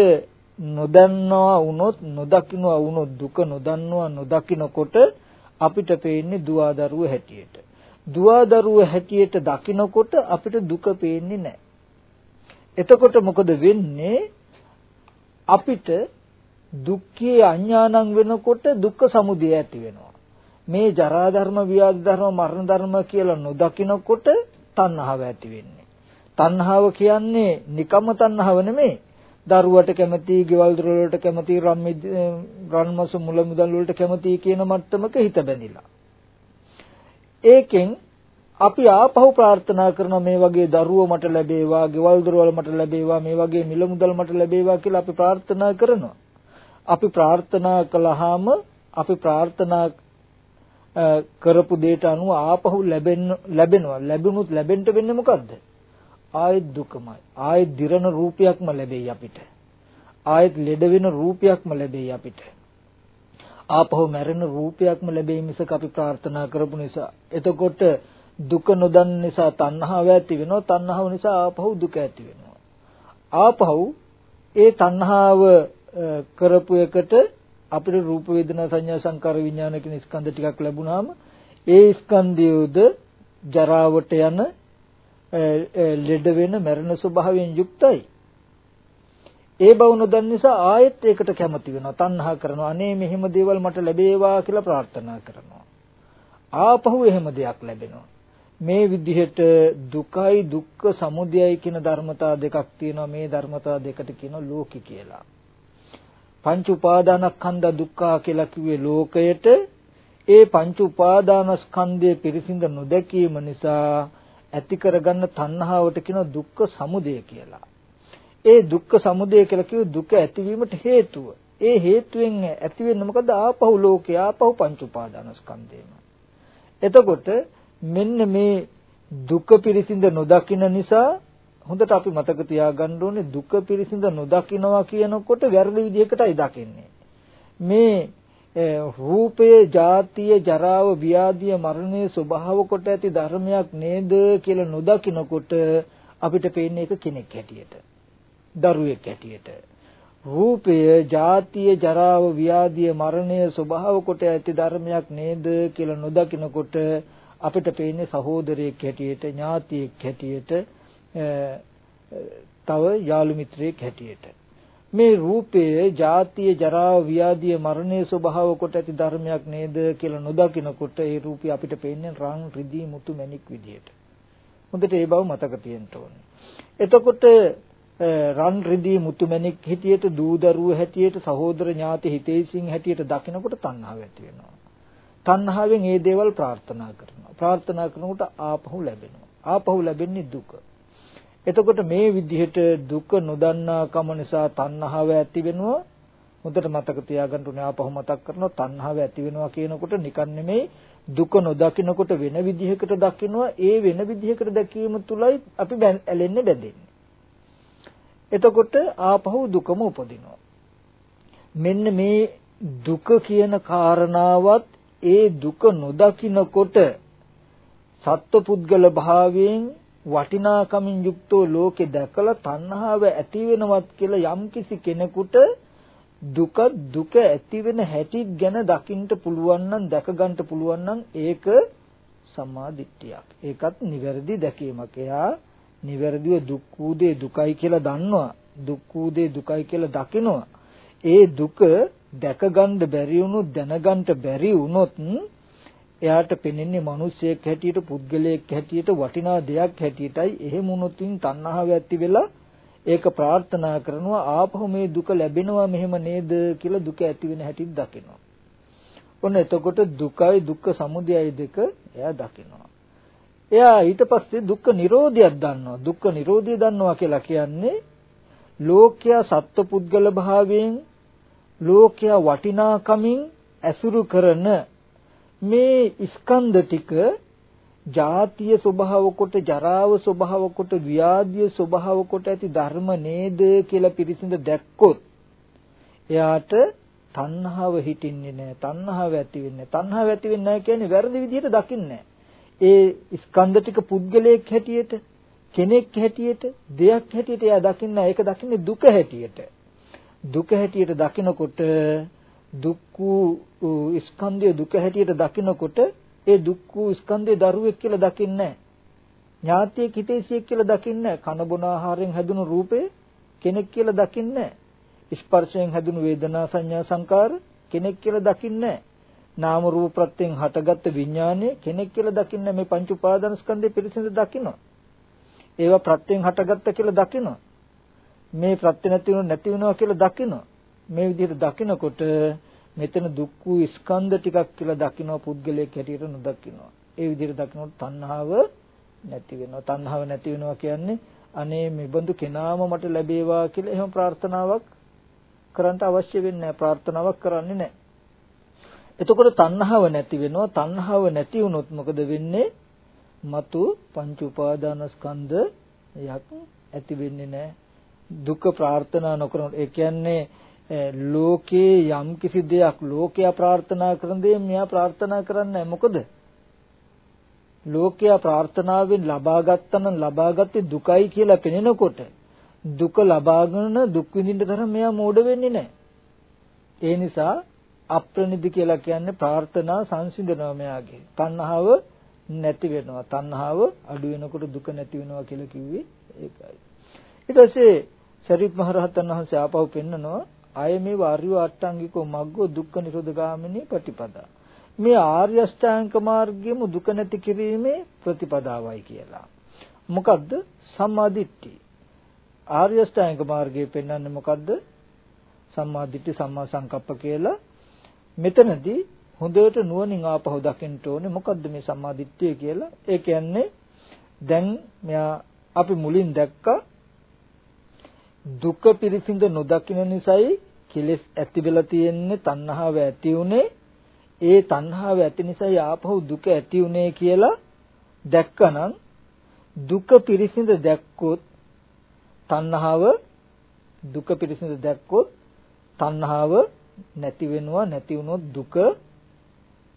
නොදන්නවා වුණොත් නොදකින්නවා වුණොත් දුක නොදන්නවා නොදකින්නකොට අපිට පේන්නේ දුවදරුව හැටියට. දුවදරුව හැටියට දකින්නකොට අපිට දුක පේන්නේ නැහැ. එතකොට මොකද වෙන්නේ? අපිට දුක්ඛේ අඥානං වෙනකොට දුක්ඛ සමුදය ඇති වෙනවා. මේ ජරා ධර්ම, ව්‍යාධි ධර්ම, මරණ ධර්ම කියලා නොදකින්නකොට තණ්හාව ඇති වෙන්නේ. තණ්හාව කියන්නේ නිකම්ම තණ්හාව නෙමෙයි. දරුවට කැමති, ගෙවල් දොර වලට කැමති, රන්මසු මුල මුදල් වලට කැමති කියන මට්ටමක හිත බැඳිලා. ඒකෙන් අපි ආපහු ප්‍රාර්ථනා කරන මේ වගේ දරුවෝ මට ලැබේවා, ගෙවල් දොරවල් මට ලැබේවා, මේ වගේ මිල මුදල් මට ලැබේවා කියලා අපි ප්‍රාර්ථනා කරනවා. අපි ප්‍රාර්ථනා කළාම අපි ප්‍රාර්ථනා කරපු දෙයට අනුව ආපහු ලැබෙන්න ලැබෙනවා. ලැබුණොත් ලැබෙන්න වෙන්නේ මොකද්ද? ආයෙත් දුකමයි. ආයෙත් දිරන රූපයක්ම ලැබෙයි අපිට. ආයෙත් ලෙඩ වෙන රූපයක්ම ලැබෙයි අපිට. ආපහු මැරෙන රූපයක්ම ලැබෙයි මිසක අපි ප්‍රාර්ථනා කරපු නිසා. එතකොට දුක නොදන්න නිසා තණ්හාව ඇති වෙනවා. තණ්හාව නිසා ආපහු දුක ඇති වෙනවා. ආපහු ඒ තණ්හාව කරපු එකට අපිට රූප වේදනා සංඥා සංකාර විඥාන කියන ස්කන්ධ ටිකක් ලැබුණාම ඒ ස්කන්ධයෝද ජරාවට යන ලෙඩ වෙන මරණ ස්වභාවයෙන් යුක්තයි. ඒ බව නොදන්න නිසා ආයෙත් ඒකට කැමති වෙනවා. තණ්හා කරනවා. අනේ මෙහෙම දේවල් මට ලැබේවා කියලා ප්‍රාර්ථනා කරනවා. ආපහු එහෙම දෙයක් ලැබෙනවා. මේ විදිහට දුකයි දුක්ඛ සමුදයයි කියන ධර්මතා දෙකක් තියෙනවා. මේ ධර්මතා දෙකට කියනවා ලෝකි කියලා. පංච උපාදානස්කන්ධ දුක්ඛ කියලා කිව්වේ ලෝකයට ඒ පංච උපාදානස්කන්ධයේ පිරිසිඳ නොදැකීම නිසා ඇති කරගන්න තණ්හාවට කියන දුක්ඛ සමුදය කියලා. ඒ දුක්ඛ සමුදය කියලා කිව්ව දුක ඇතිවීමට හේතුව. ඒ හේතුවෙන් ඇති වෙන්නේ මොකද? ආපහු ලෝකේ ආපහු පංච උපාදානස්කන්ධේම. එතකොට මෙන්න මේ දුක පිරිසිඳ නොදකින නිසා හොඳට අපි මතක තියාගන්න ඕනේ දුක පිරිසිඳ නොදකින්නවා කියනකොට වැරදි විදිහකටයි දකින්නේ. මේ රූපයේ ජාතිය ජරාව ව්‍යාධිය මරණය ස්වභාව කොට ඇති ධර්මයක් නේද කියලා නොදකිනකොට අපිට පේන්නේ ඒක කෙනෙක් හැටියට දරුවෙක් හැටියට රූපය ජාතිය ජරාව ව්‍යාධිය මරණය ස්වභාව කොට ඇති ධර්මයක් නේද කියලා නොදකිනකොට අපිට පේන්නේ සහෝදරයෙක් හැටියට ඥාතියෙක් හැටියට තව යාළු මිත්‍රයෙක් හැටියට මේ රූපය ජාතිය ජරා ව්‍යාධිය මරණය ස්වභාව කොට ඇති ධර්මයක් නේද කියලා නොදකිනකොට ඒ රූපය අපිට පේන්නේ රන් රිදී මුතු මැණික් විදියට. හොඳට ඒ බව මතක තියෙන්න ඕනේ. එතකොට රන් රිදී මුතු මැණික් හිටියට දූ දරුව හැටියට සහෝදර ඥාති හිතේසින් හැටියට දකිනකොට තණ්හාව ඇති වෙනවා. තණ්හාවෙන් මේ දේවල් ප්‍රාර්ථනා කරනවා. ප්‍රාර්ථනා කරනකොට ආපහු ලැබෙනවා. ආපහු ලැබෙන්නේ දුක. එතකොට මේ විදිහට දුක නොදන්නා කම නිසා තණ්හාව ඇති වෙනවා. හොඳට මතක තියාගන්න ඕනේ ආපහු මතක් කරනවා තණ්හාව ඇති වෙනවා කියනකොට නිකන් නෙමෙයි දුක නොදකිනකොට වෙන විදිහකට දකිනවා ඒ වෙන විදිහකට දැකීම තුලයි අපි ඇලෙන්නේ බැඳෙන්නේ. එතකොට ආපහු දුකම උපදිනවා. මෙන්න මේ දුක කියන කාරණාවත් ඒ දුක නොදකිනකොට සත්පුද්ගල භාවයෙන් වටිනාකමින් යුක්තෝ ලෝකේ දැකලා තණ්හාව ඇති වෙනවත් කියලා යම්කිසි කෙනෙකුට දුක දුක ඇති වෙන හැටි ගැන දකින්න පුළුවන් නම් දැක ගන්න පුළුවන් නම් ඒක සම්මාදිට්ඨියක්. ඒකත් නිවැරදි දැකීමක්. එයා නිවැරදිව දුක් වූ දේ දුකයි කියලා දන්නවා. දුක් වූ දේ දුකයි කියලා දකිනවා. ඒ දුක දැක ගන්න බැරි වුණොත් දැනගන්න බැරි වුණොත් එයාට පෙනෙන්නේ මිනිස්සෙක් හැටියට පුද්ගලයෙක් හැටියට වටිනා දෙයක් හැටියටයි එහෙම වුණොත්ින් තණ්හාව ඇති වෙලා ඒක ප්‍රාර්ථනා කරනවා ආපහු මේ දුක ලැබෙනවා මෙහෙම නේද කියලා දුක ඇති වෙන හැටිත් දකිනවා. ඔන්න එතකොට දුකයි දුක්ඛ සමුදයයි දෙක එයා දකිනවා. එයා ඊට පස්සේ දුක්ඛ නිරෝධයක් දන්නවා. දුක්ඛ නිරෝධය දන්නවා කියලා කියන්නේ ලෝකයා සත්පුද්ගල භාවයෙන් ලෝකයා වටිනාකමින් ඇසුරු කරන මේ ස්කන්ධ ටික ජාතිය ස්වභාව කොට ජරාව ස්වභාව කොට ව්‍යාධිය ස්වභාව කොට ඇති ධර්ම නේද කියලා පිරිසිඳ දැක්කොත් එයාට තණ්හාව හිටින්නේ නැහැ තණ්හාව ඇති වෙන්නේ තණ්හාව ඇති වෙන්නේ නැහැ කියන්නේ වැරදි විදිහට දකින්නේ ඒ ස්කන්ධ ටික පුද්ගලයෙක් හැටියට කෙනෙක් හැටියට දෙයක් හැටියට එයා දකින්නේ ඒක දකින්නේ දුක හැටියට. දුක හැටියට දකිනකොට දුක්ඛ ස්කන්ධය දුක හැටියට දකිනකොට ඒ දුක්ඛ ස්කන්ධය දරුවෙක් කියලා දකින්නේ ඥාතියෙක් හිතේසියෙක් කියලා දකින්නේ කන බොන ආහාරයෙන් හැදුණු රූපේ කෙනෙක් කියලා දකින්නේ ස්පර්ශයෙන් හැදුණු වේදනා සංඥා සංකාර කෙනෙක් කියලා දකින්නේ නාම රූප ප්‍රත්‍යයෙන් හටගත්ත විඥානය කෙනෙක් කියලා දකින්නේ මේ පංච උපාදාන ස්කන්ධය පිරිසිදු දකිනවා. ඒවා ප්‍රත්‍යයෙන් හටගත්ත කියලා දකිනවා. මේ ප්‍රත්‍ය නැති වෙනව නැති වෙනවා කියලා දකිනවා. මේ විදිහට දකිනකොට මෙතන දුක් වූ ස්කන්ධ ටිකක් කියලා දකිනවා පුද්ගලයෙක් හැටියට නොදකිනවා. ඒ විදිහට දකිනකොට තණ්හාව නැති වෙනවා. තණ්හාව නැති වෙනවා කියන්නේ අනේ මෙබඳු කෙනාම මට ලැබේවා කියලා එහෙම ප්‍රාර්ථනාවක් කරන්න අවශ්‍ය වෙන්නේ නැහැ. ප්‍රාර්ථනාවක් කරන්නේ නැහැ. එතකොට තණ්හාව නැති වෙනවා. තණ්හාව නැති වුණොත් මොකද වෙන්නේ? మతు පංච උපාදානස්කන්ධ යක් ඇති වෙන්නේ නැහැ. දුක ප්‍රාර්ථනා නොකරන ඒ කියන්නේ ලෝකේ යම් කිසි දෙයක් ලෝකයා ප්‍රාර්ථනා කරන දේ මෙයා ප්‍රාර්ථනා කරන්නේ මොකද ලෝකයා ප්‍රාර්ථනාවෙන් ලබා ගත්තනම් ලබාගත්තේ දුකයි කියලා පෙනෙනකොට දුක ලබාගෙන දුක් විඳින්න තරම් මෙයා මෝඩ වෙන්නේ නැහැ. ඒ නිසා අප්‍රනිදි කියලා කියන්නේ ප්‍රාර්ථනා සංසිඳනවා මෙයාගේ. තණ්හාව නැති වෙනවා. තණ්හාව අඩු වෙනකොට දුක නැති වෙනවා කියලා කිව්වේ ඒකයි. ඊට පස්සේ සරිත් මහ රහතන් වහන්සේ ආපහු පෙන්නනවා අය මේ වාර්ය අට්ටාංගිකෝ මග්ගෝ දුක්ඛ නිරෝධ ගාමිනී ප්‍රතිපදා. මේ ආර්ය අෂ්ටාංග මාර්ගයේම දුක නැති කිරීමේ ප්‍රතිපදාවයි කියලා. මොකද්ද? සම්මාදිට්ඨි. ආර්ය අෂ්ටාංග මාර්ගයේ පෙන්වන්නේ මොකද්ද? සම්මාදිට්ඨි සම්මා සංකප්ප කියලා. මෙතනදී හොඳට නුවණින් ආපහු දකින්න ඕනේ මොකද්ද මේ සම්මාදිට්ඨිය කියලා. ඒ කියන්නේ දැන් මෙයා අපි මුලින් දැක්කා දුක පිරිසිඳ නොදකින නිසායි කෙලෙස් ඇති වෙලා තියෙන්නේ තණ්හාව ඇති උනේ ඒ තණ්හාව ඇති නිසායි ආපහු දුක ඇති උනේ කියලා දැක්කනම් දුක පිරිසිඳ දැක්කොත් තණ්හාව දුක පිරිසිඳ දැක්කොත් තණ්හාව නැති වෙනවා නැති වුණොත් දුක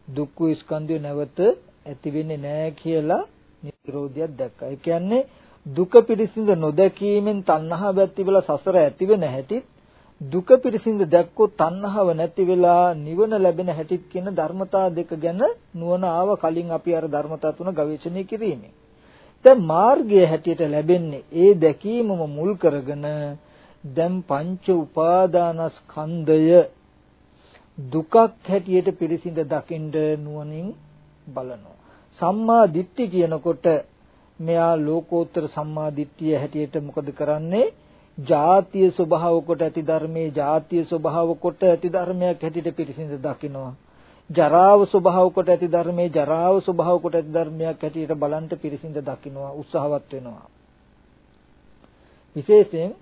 දුක්ඛ ස්කන්ධය නැවත ඇති වෙන්නේ නැහැ කියලා නිරෝධයක් දැක්කා. ඒ කියන්නේ දුක පිරිසිඳ නොදැකීමෙන් තණ්හාව ඇති වෙලා සසර ඇති වෙන හැටිත් දුක පිරිසිඳ දැක්කොත් තණ්හාව නැති වෙලා නිවන ලැබෙන හැටිත් කියන ධර්මතා දෙක ගැන නුවණ ආව කලින් අපි අර ධර්මතා තුන ගවේෂණය කිරීමේ. දැන් මාර්ගය හැටියට ලැබෙන්නේ ඒ දැකීමම මුල් කරගෙන දැන් පංච උපාදානස්කන්ධය දුකක් හැටියට පිරිසිඳ දකින්න නුවණින් බලනවා. සම්මා දිට්ඨි කියනකොට මෙයා ලෝකෝත්තර සම්මා දිට්ඨිය හැටියට මොකද කරන්නේ? ජාතිය ස්වභාව කොට ඇති ධර්මයේ ජාතිය ස්වභාව කොට ඇති ධර්මයක් හැටියට පිරිසිඳ දකිනවා. ජරාව ස්වභාව කොට ඇති ධර්මයේ ජරාව ස්වභාව කොට ඇති ධර්මයක් හැටියට බලන්ට පිරිසිඳ දකිනවා උත්සාහවත් වෙනවා. විශේෂයෙන්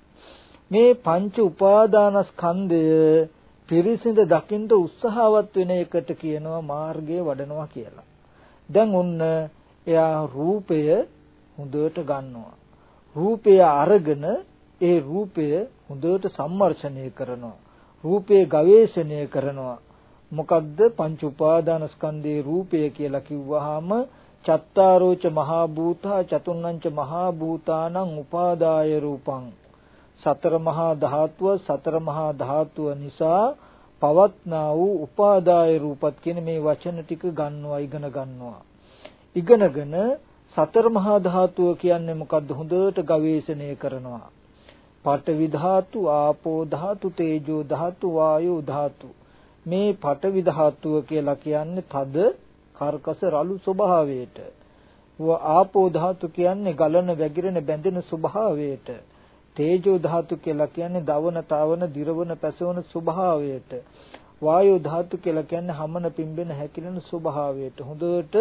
මේ පංච උපාදානස්කන්ධය පිරිසිඳ දකින්න උත්සාහවත් වෙන එකට කියනවා මාර්ගය වඩනවා කියලා. දැන් ඔන්න එයා රූපය හොඳට ගන්නවා. රූපය අරගෙන ඒ රූපය හොඳට සම්මර්ෂණය කරනවා. රූපේ ගවේෂණය කරනවා. මොකද්ද පංච උපාදානස්කන්ධේ රූපය කියලා කිව්වහම චත්තාරෝච මහා භූතා චතුන්නංච මහා භූතානං උපාදාය රූපං සතර මහා ධාතුව සතර මහා ධාතුව නිසා පවත්නා වූ උපාදාය රූපත් කියන මේ වචන ටික ගන්නවා ඉගෙන ගන්නවා ඉගෙනගෙන සතර මහා ධාතුව කියන්නේ මොකද්ද? හොඳට ගවේෂණය කරනවා. පඨවි ධාතු ආපෝ ධාතු තේජෝ ධාතු වායෝ ධාතු. මේ පඨවි ධාතුව කියලා කියන්නේ තද කර්කස රළු ස්වභාවයට. ආපෝ ධාතු කියන්නේ ගලන වැగిරෙන බැඳෙන ස්වභාවයට. තේජෝ ධාතු කියලා කියන්නේ දවන තවන දිරවන පැසවන ස්වභාවයට. වායෝ ධාතු කියලා කියන්නේ හමන පිම්බෙන හැකිලෙන ස්වභාවයට. හොඳට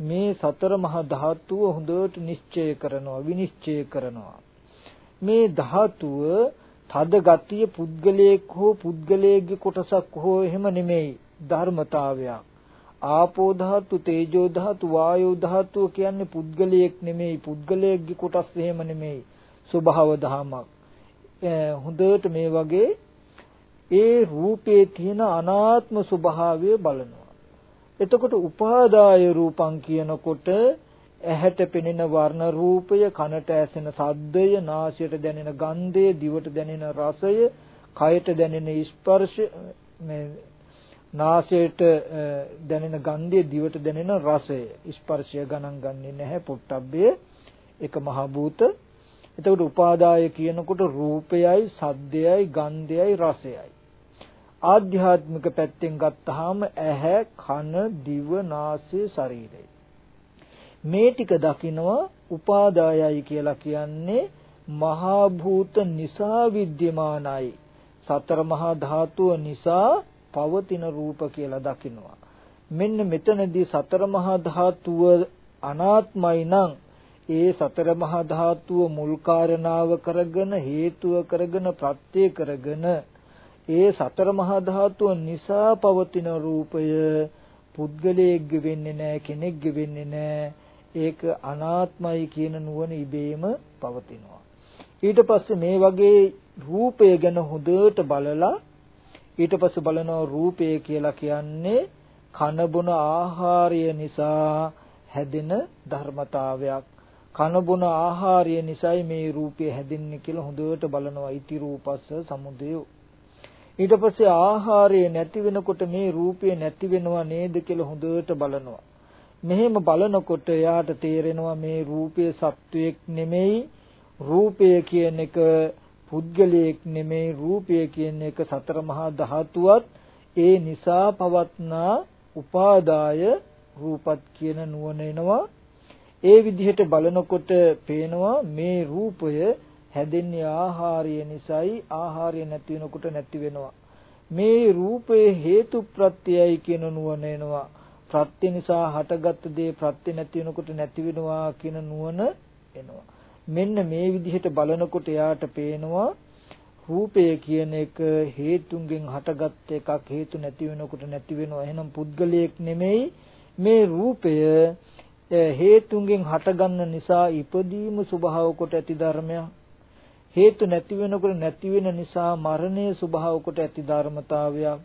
මේ සතර මහා ධාතුව හොඳට නිශ්චය කරනවා විනිශ්චය කරනවා. මේ ධාතුව තද ගතිය පුද්ගලයෙක් හෝ පුද්ගලයෙක්ගේ කොටසක් හෝ එහෙම නෙමෙයි ධර්මතාවයක්. ආපෝ ධාතු තේජෝ ධාතු වායෝ ධාතු කියන්නේ පුද්ගලයෙක් නෙමෙයි පුද්ගලයෙක්ගේ කොටස් එහෙම නෙමෙයි ස්වභාව ධමයක් හොඳට මේ වගේ ඒ රූපේ තියෙන අනාත්ම ස්වභාවය බලනවා. එතකොට උපාදාය රූපං කියනකොට ඇහැට පෙනෙන වර්ණ රූපය කනට ඇසෙන ශබ්දය නාසයට දැනෙන ගන්ධය දිවට දැනෙන රසය කයට දැනෙන ස්පර්ශ මේ නාසයට දැනෙන ගන්ධය දිවට දැනෙන රසය. ස්පර්ශය ගණන් ගන්නේ නැහැ පොට්ටබ්බේ. එක මහ භූත. එතකොට උපාදාය කියනකොට රූපයයි සද්දයයි ගන්ධයයි රසයයි. ආධ්‍යාත්මික පැත්තෙන් ගත්තාම ඇහැ කන දිව නාසය ශරීරය මේ ටික දකිනවා උපාදායයි කියලා කියන්නේ මහා භූත නිසා විද්‍යමානයි සතර මහා ධාතුව නිසා පවතින රූප කියලා දකිනවා. මෙන්න මෙතනදී සතර මහා ධාතුව අනාත්මයි නම් ඒ සතර මහා ධාතුව මුල් කාරණාව කරගෙන හේතුව කරගෙන ප්‍රත්‍ය කරගෙන ඒ සතර මහා ධාතුව නිසා පවතින රූපය පුද්ගලයෙක් වෙන්නේ නැහැ කෙනෙක් වෙන්නේ නැහැ ඒක අනාත්මයි කියන නුවණ ඉබේම පවතිනවා. ඊට පස්සේ මේ වගේ රූපය ගැන හොඳට බලලා ඊට පස්සේ බලනවා රූපය කියලා කියන්නේ කන බොන ආහාරය නිසා හැදෙන ධර්මතාවයක්. කන බොන ආහාරය නිසායි මේ රූපය හැදෙන්නේ කියලා හොඳට බලනවා. ඉති රූපස්ස සමුදය ඊට පස්සේ ආහාරය නැති වෙනකොට මේ රූපය නැති වෙනවා නේද කියලා හොඳට බලනවා. මෙහෙම බලනකොට එයාට තේරෙනවා මේ රූපය සත්වයක් නෙමෙයි රූපය කියන එක පුද්ගලයෙක් නෙමේ රූපය කියන එක සතර මහා ධාතුවත්. ඒ නිසා පවත්නා උපාදාය රූපත් කියන නුවණ එනවා. ඒ විදිහට බලනකොට පේනවා මේ රූපය හැදෙන්නේ ආහාරය නිසායි ආහාරය නැති වෙනකොට නැති වෙනවා. මේ රූපය හේතු ප්‍රත්‍යයයි කියන නුවණ එනවා. ප්‍රත්‍ය නිසා හටගත් දේ ප්‍රත්‍ය නැති වෙනකොට නැති වෙනවා කියන නුවණ එනවා. මෙන්න මේ විදිහට බලනකොට එයාට පේනවා රූපය කියන එක හේතුන්ගෙන් හටගත් එකක් හේතු නැති වෙනකොට නැති වෙනවා. එහෙනම් පුද්ගලයෙක් නෙමෙයි මේ රූපය හේතුන්ගෙන් හටගන්න නිසා ඉපදීම ස්වභාව කොට ඇති ධර්මයක්. හේතු නැති වෙනකොට නැති වෙන නිසා මරණය ස්වභාව කොට ඇති ධර්මතාවයක්.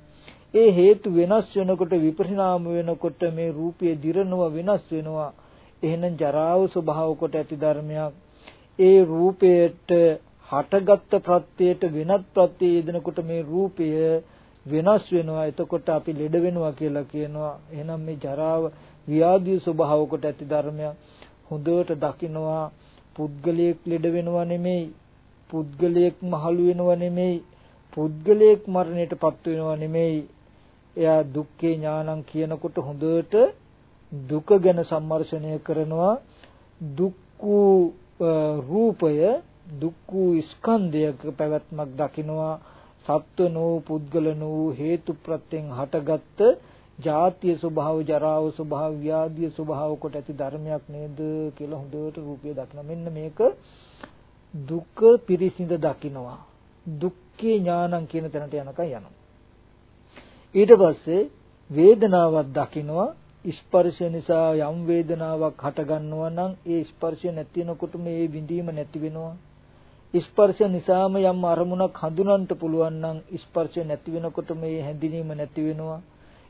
ඒ හේතු වෙනස් වෙනකොට විපරිණාම වෙනකොට මේ රූපය දිරනවා වෙනස් වෙනවා. එහෙනම් ජරාව ස්වභාව කොට ඇති ධර්මයක්. ඒ රූපයට හටගත්ත ප්‍රත්‍යයට වෙනත් ප්‍රත්‍ය යෙදෙනකොට මේ රූපය වෙනස් වෙනවා. එතකොට අපි ලෙඩ වෙනවා කියලා කියනවා. එහෙනම් මේ ජරාව ව්‍යාධි ස්වභාව කොට ඇති ධර්මයක්. හොඳට දකිනවා. පුද්ගලයෙක් ලෙඩ වෙනවා නෙමෙයි. පුද්ගලයෙක් මහලු වෙනවා නෙමෙයි. පුද්ගලයෙක් මරණයටපත් වෙනවා නෙමෙයි. එයා දුක්ඛේ ඥානං කියනකොට හොඳට දුක ගැන සම්මර්ෂණය කරනවා. දුක්ඛ රූපය දුක්ඛ ස්කන්ධයක පැවැත්මක් දකිනවා. සත්ව නෝ පුද්ගල නෝ හේතු ප්‍රත්‍යයෙන් හටගත්ත ජාතිය ස්වභාව ජරාව ස්වභාව ව්‍යාධිය ස්වභාව කොට ඇති ධර්මයක් නේද කියලා හොඳට රූපය දකිනවා. මෙන්න මේක දුක පිරිසිඳ දකිනවා දුක්ඛේ ඥානං කියන තැනට යනකම් යනවා ඊට පස්සේ වේදනාවක් දකිනවා ස්පර්ශ නිසා යම් වේදනාවක් හටගන්නවා නම් ඒ ස්පර්ශය නැති වෙනකොට මේ විඳීම නැති වෙනවා. ස්පර්ශ නිසාම යම් අරමුණක් හඳුනන්න පුළුවන් නම් ස්පර්ශය නැති වෙනකොට මේ හැඳිනීම නැති වෙනවා.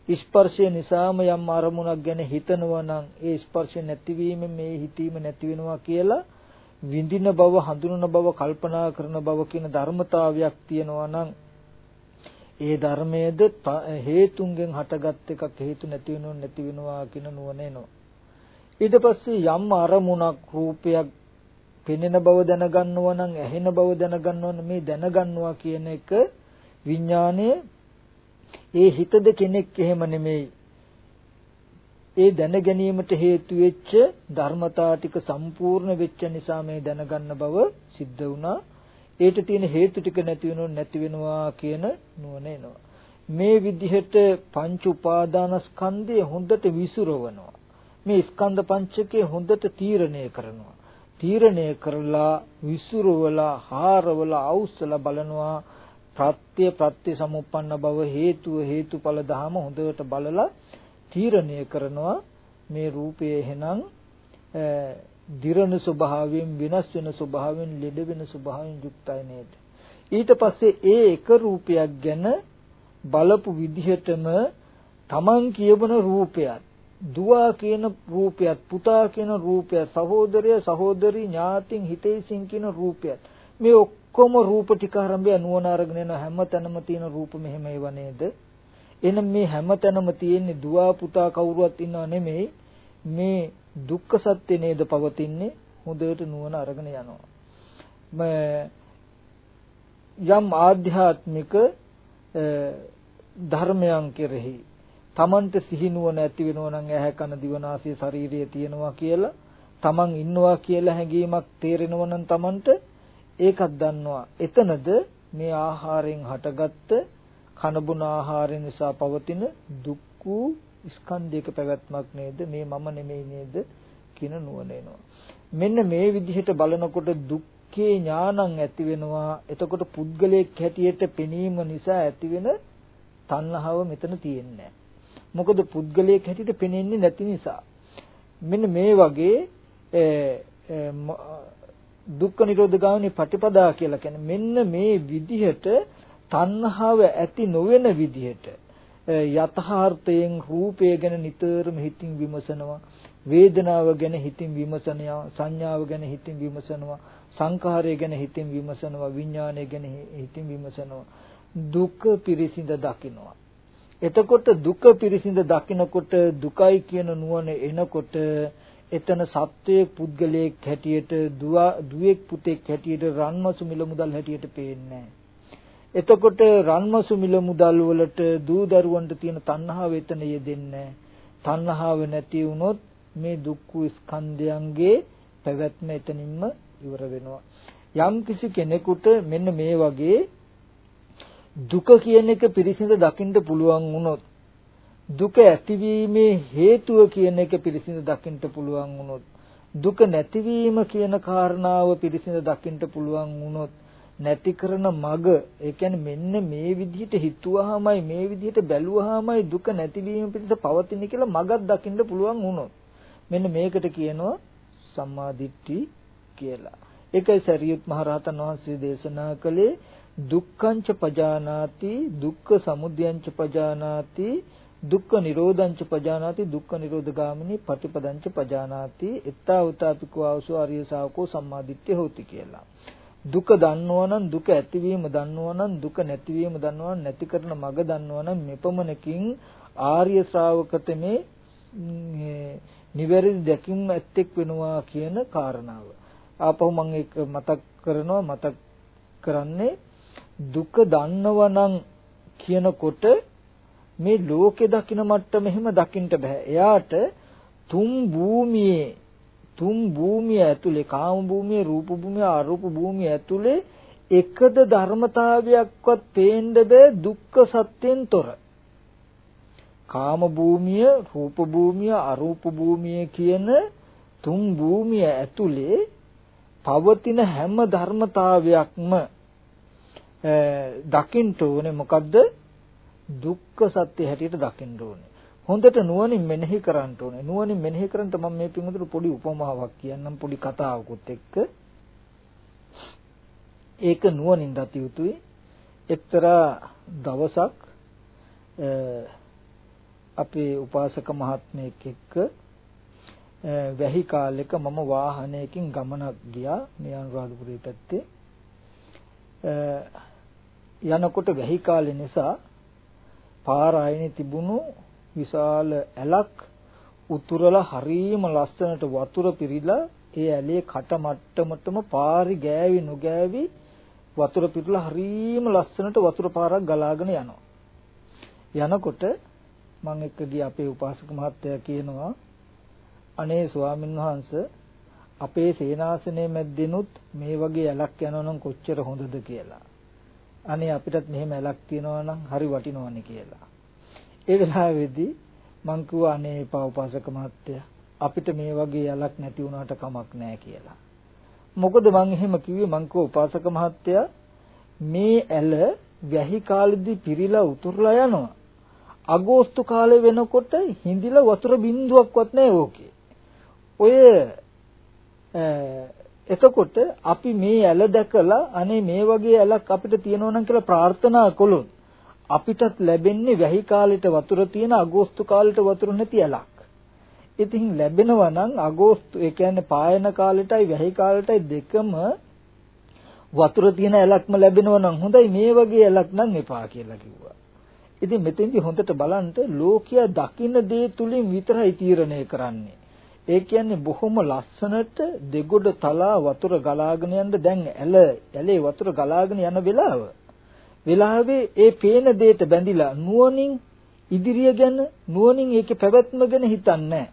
ස්පර්ශය නිසාම යම් අරමුණක් ගැන හිතනවා නම් ඒ ස්පර්ශය නැතිවීම මේ හිතීම නැති වෙනවා කියලා විඳින බව හඳුනන බව කල්පනා කරන බව කියන ධර්මතාවයක් තියෙනවා නම් ඒ ධර්මයේද හේතුන්ගෙන් හටගත් එකක් හේතු නැති වෙනව නැති වෙනවා කියන නුවණ එනවා. ඊට පස්සේ යම් අරමුණක් රූපයක් පෙනෙන බව දැනගන්නවා නම් ඇහෙන බව දැනගන්නවා නම් මේ දැනගන්නවා කියන එක විඥානයේ ඒ හිතද කෙනෙක් එහෙම නෙමෙයි. ඒ දැන ගැනීමට හේතු වෙච්ච ධර්මතා ටික සම්පූර්ණ වෙච්ච නිසා මේ දැනගන්න බව සිද්ධ වුණා. ඒට තියෙන හේතු ටික නැති වෙනව නැති වෙනවා කියන නුවණ එනවා. මේ විදිහට පංච උපාදානස්කන්ධය හොඳට විසුරවනවා. මේ ස්කන්ධ පංචකය හොඳට තීරණය කරනවා. තීරණය කරලා විසුරවලා හාරවලා අවුස්සලා බලනවා ප්‍රත්‍ය ප්‍රත්‍ය සමුප්පන්න බව හේතුව හේතුඵල ධහම හොඳට බලලා තීරණය කරනවා මේ රූපය එහෙනම් දිරණ ස්වභාවයෙන් වෙනස් වෙන ස්වභාවයෙන් ලෙඩ වෙන ස්වභාවයෙන් යුක්තයි නේද? ඊට පස්සේ ඒ එක රූපයක් ගැන බලපු විදිහටම Taman කියවන රූපයත් දුවා කියන රූපයත් පුතා කියන රූපයත් සහෝදරය සහෝදරි ඥාතින් හිතේසින් කියන රූපයත් මේ ඔක්කොම රූප ටික ආරම්භය නුවණ අරගෙන යන හැම තැනම තියෙන රූප මෙහෙම ඒව නේද? එහෙනම් මේ හැමතැනම තියෙන්නේ දුව පුතා කවුරුවත් ඉන්නව නෙමෙයි. මේ දුක්ඛ සත්‍ය නේද පවතින්නේ? හොඳට නුවණ අරගෙන යනවා. යම් ආධ්‍යාත්මික ධර්මයන් කෙරෙහි තමන්ට සිහි නුවණ ඇති වෙනවා නම් ඇහැ කන දිවනාසය ශරීරය තියෙනවා කියලා තමන් ඉන්නවා කියලා හැඟීමක් තේරෙනවා නම් තමන්ට ඒකත් දන්නවා. එතනද මේ ආහාරයෙන් හටගත්ත කනබුන ආහාරය නිසා පවතින දුක් වූ ස්කන්ධයක පැවැත්මක් නේද? මේ මම නෙමෙයි නේද කියන නුවණ එනවා. මෙන්න මේ විදිහට බලනකොට දුක්ඛේ ඥානං ඇති වෙනවා. එතකොට පුද්ගලයෙක් හැටියට පෙනීම නිසා ඇතිවෙන තණ්හාව මෙතන තියෙන්නේ මොකද පුද්ගලයෙක් හැටියට පෙනෙන්නේ නැති නිසා. මෙන්න මේ වගේ දුක්ඛ නිරෝධ ගාමිනී පටිපදා කියලා කියන්නේ මෙන්න මේ විදිහට තණ්හාව ඇති නොවන විදිහට යථාර්ථයෙන් රූපය ගැන නිතරම හිතින් විමසනවා වේදනාව ගැන හිතින් විමසනවා සංඥාව ගැන හිතින් විමසනවා සංඛාරය ගැන හිතින් විමසනවා විඥානය ගැන හිතින් විමසනවා. දුක පිරිසිඳ දකිනවා. එතකොට දුක පිරිසිඳ දකිනකොට දුකයි කියන නුවණ එනකොට එතන සත්වයේ පුද්ගලයෙක් හැටියට දුවෙක් පුතෙක් හැටියට රන්මසු මිල මුදල් හැටියට පේන්නේ නැහැ. එතකොට රන්මසු මිල මුදල් වලට දූ දරුවන්ට තියෙන තණ්හාව එතන යෙදෙන්නේ තණ්හාව නැති වුණොත් මේ දුක්ඛ ස්කන්ධයන්ගේ පැවැත්ම එතනින්ම ඉවර වෙනවා. යම් කිසි කෙනෙකුට මෙන්න මේ වගේ දුක කියන එක පිරිසිඳ දකින්න පුළුවන් වුණොත් දුක ඇතිවීමේ හේතුව කියන එක පිරිසිඳ දකින්න පුළුවන් වුණොත් දුක නැතිවීම කියන කාරණාව පිරිසිඳ දකින්න පුළුවන් වුණොත් නැති කරන මග ඒ කියන්නේ මෙන්න මේ විදිහට හිතුවාමයි මේ විදිහට බැලුවාමයි දුක නැතිවීම පිණිස පවතින කියලා මගක් දකින්න පුළුවන් වුණොත් මෙන්න මේකට කියනවා සම්මාදිට්ඨි කියලා. ඒකයි සරියුත් මහරහතන් වහන්සේ දේශනා කළේ දුක්ඛංච පජානාති දුක්ඛ සමුදයංච පජානාති දුක්ඛ නිරෝධංච පජානාති දුක්ඛ නිරෝධගාමිනී පටිපදංච පජානාති එත්තා උතාපිකෝ ආවසෝ ආර්ය ශාවකෝ සම්මාදිට්ඨිය හොති කියලා. දුක දන්නවා නම් දුක ඇතිවීම දන්නවා නම් දුක නැතිවීම දන්නවා නම් නැති කරන මඟ දන්නවා නම් මෙපමණකින් ආර්ය ශ්‍රාවකතමේ නිවැරදි දැකීම ඇත්තෙක් වෙනවා කියන කාරණාව. ආපහු මම ඒක මතක් කරනවා මතක් කරන්නේ දුක දන්නවා නම් කියනකොට මේ ලෝකේ දකින මට්ටම එහෙම දකින්න බෑ. එයාට තුන් භූමියේ තුන් භූමිය ඇතුලේ කාම භූමිය රූප භූමිය අරූප භූමිය ඇතුලේ එකද ධර්මතාවයක්වත් පේන්න බෑ දුක්ඛ සත්‍යෙන් තොර. කාම භූමිය රූප භූමිය අරූප භූමිය කියන තුන් භූමිය ඇතුලේ පවතින හැම ධර්මතාවයක්ම දකින්න ඕනේ. මොකද්ද? දුක්ඛ සත්‍ය හැටියට දකින්න ඕනේ. හොඳට නුවණින් මෙනෙහි කරන්න ඕනේ. නුවණින් මෙනෙහි කරන්ට මම මේ පිටුමතුට පොඩි උපමාවක් කියන්නම් පොඩි කතාවකුත් එක්ක. ඒක නුවණින් දත යුතුයි. එක්තරා දවසක් අපේ උපාසක මහත්මයෙක් එක්ක වැහි කාලෙක මම වාහනයකින් ගමනක් ගියා මේ අනුරාධපුරයේ පැත්තේ යනකොට වැහි කාලේ නිසා පාර ආයනේ තිබුණු විශාල ඇලක් උතුරලා හරීම ලස්සනට වතුර පිරීලා ඒ ඇලේ කට මට්ටමටම පාරි ගෑවි නොගෑවි වතුර පිරලා හරීම ලස්සනට වතුර පාරක් ගලාගෙන යනවා. යනකොට මම එක්ක ගිය අපේ උපාසක මහත්තයා කියනවා අනේ ස්වාමීන් වහන්සේ අපේ සේනාසනයේ මැද්දෙනුත් මේ වගේ ඇලක් යනවා නම් කොච්චර හොඳද කියලා. අනේ අපිටත් මෙහෙම ඇලක් තියෙනවා නම් හරි වටිනවනේ කියලා. ඒ වෙලාවේදී මං කිව්වා අනේ පාවපාසක මහත්තයා අපිට මේ වගේ ඇලක් නැති වුණාට කමක් නැහැ කියලා. මොකද මං එහෙම කිව්වේ මං කිව්වා උපාසක මහත්තයා මේ ඇල වැහි කාලෙදී පිරීලා උතුරලා යනවා. අගෝස්තු කාලේ වෙනකොට හිඳිලා වතුර බින්දුවක්වත් නැහැ ඕකේ. ඔය එතකොට අපි මේ ඇල දැකලා අනේ මේ වගේ ඇලක් අපිට තියෙනවා නම් කියලා ප්‍රාර්ථනා කළොත් අපිටත් ලැබෙන්නේ වැහි කාලෙට වතුර තියෙන අගෝස්තු කාලෙට වතුර නැති ඇලක්. ඉතින් ලැබෙනවා නම් අගෝස්තු ඒ කියන්නේ පායන කාලෙටයි වැහි කාලෙටයි දෙකම වතුර තියෙන ඇලක්ම ලැබෙනවා නම් හොඳයි මේ වගේ ඇලක් නම් එපා කියලා කිව්වා. ඉතින් මෙතෙන්දි හොඳට බලන්න ලෝකයා දකින්න දේ තුලින් විතරයි තීරණය කරන්නේ. ඒ කියන්නේ බොහොම ලස්සනට දෙගොඩ තලා වතුර ගලාගෙන යන දැන් ඇල ඇලේ වතුර ගලාගෙන යන වෙලාව. වෙලාවේ ඒ පේන දෙයට බැඳිලා නුවණින් ඉදිරිය ගැන නුවණින් ඒකේ පැවැත්ම ගැන හිතන්නේ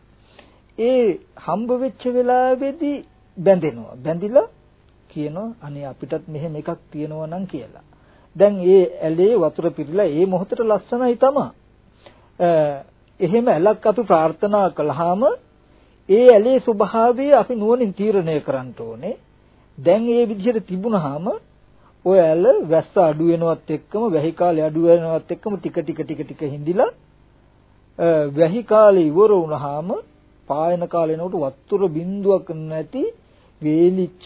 ඒ හම්බ වෙච්ච වෙලාවේදී බැඳෙනවා. බැඳිලා කියනවා අනේ අපිටත් මෙහෙම එකක් තියෙනවා නම් කියලා. දැන් ඒ ඇලේ වතුර පිරিলা ඒ මොහොතට ලස්සනයි තමයි. එහෙම ඇලක් අපි ප්‍රාර්ථනා කළාම ඒ ඇලේ ස්වභාවය අපි නුවණින් තීරණය කරන්න ඕනේ. දැන් ඒ විදිහට තිබුණාම ඔය ඇල වැස්ස අඩු වෙනවත් එක්කම වැහි කාලේ අඩු වෙනවත් එක්කම ටික ටික ටික ටික හිඳිලා වැහි කාලේ ඉවර වුණාම පායන කාලේ නෝට වතුර බින්දුවක් නැති වේලිච්ච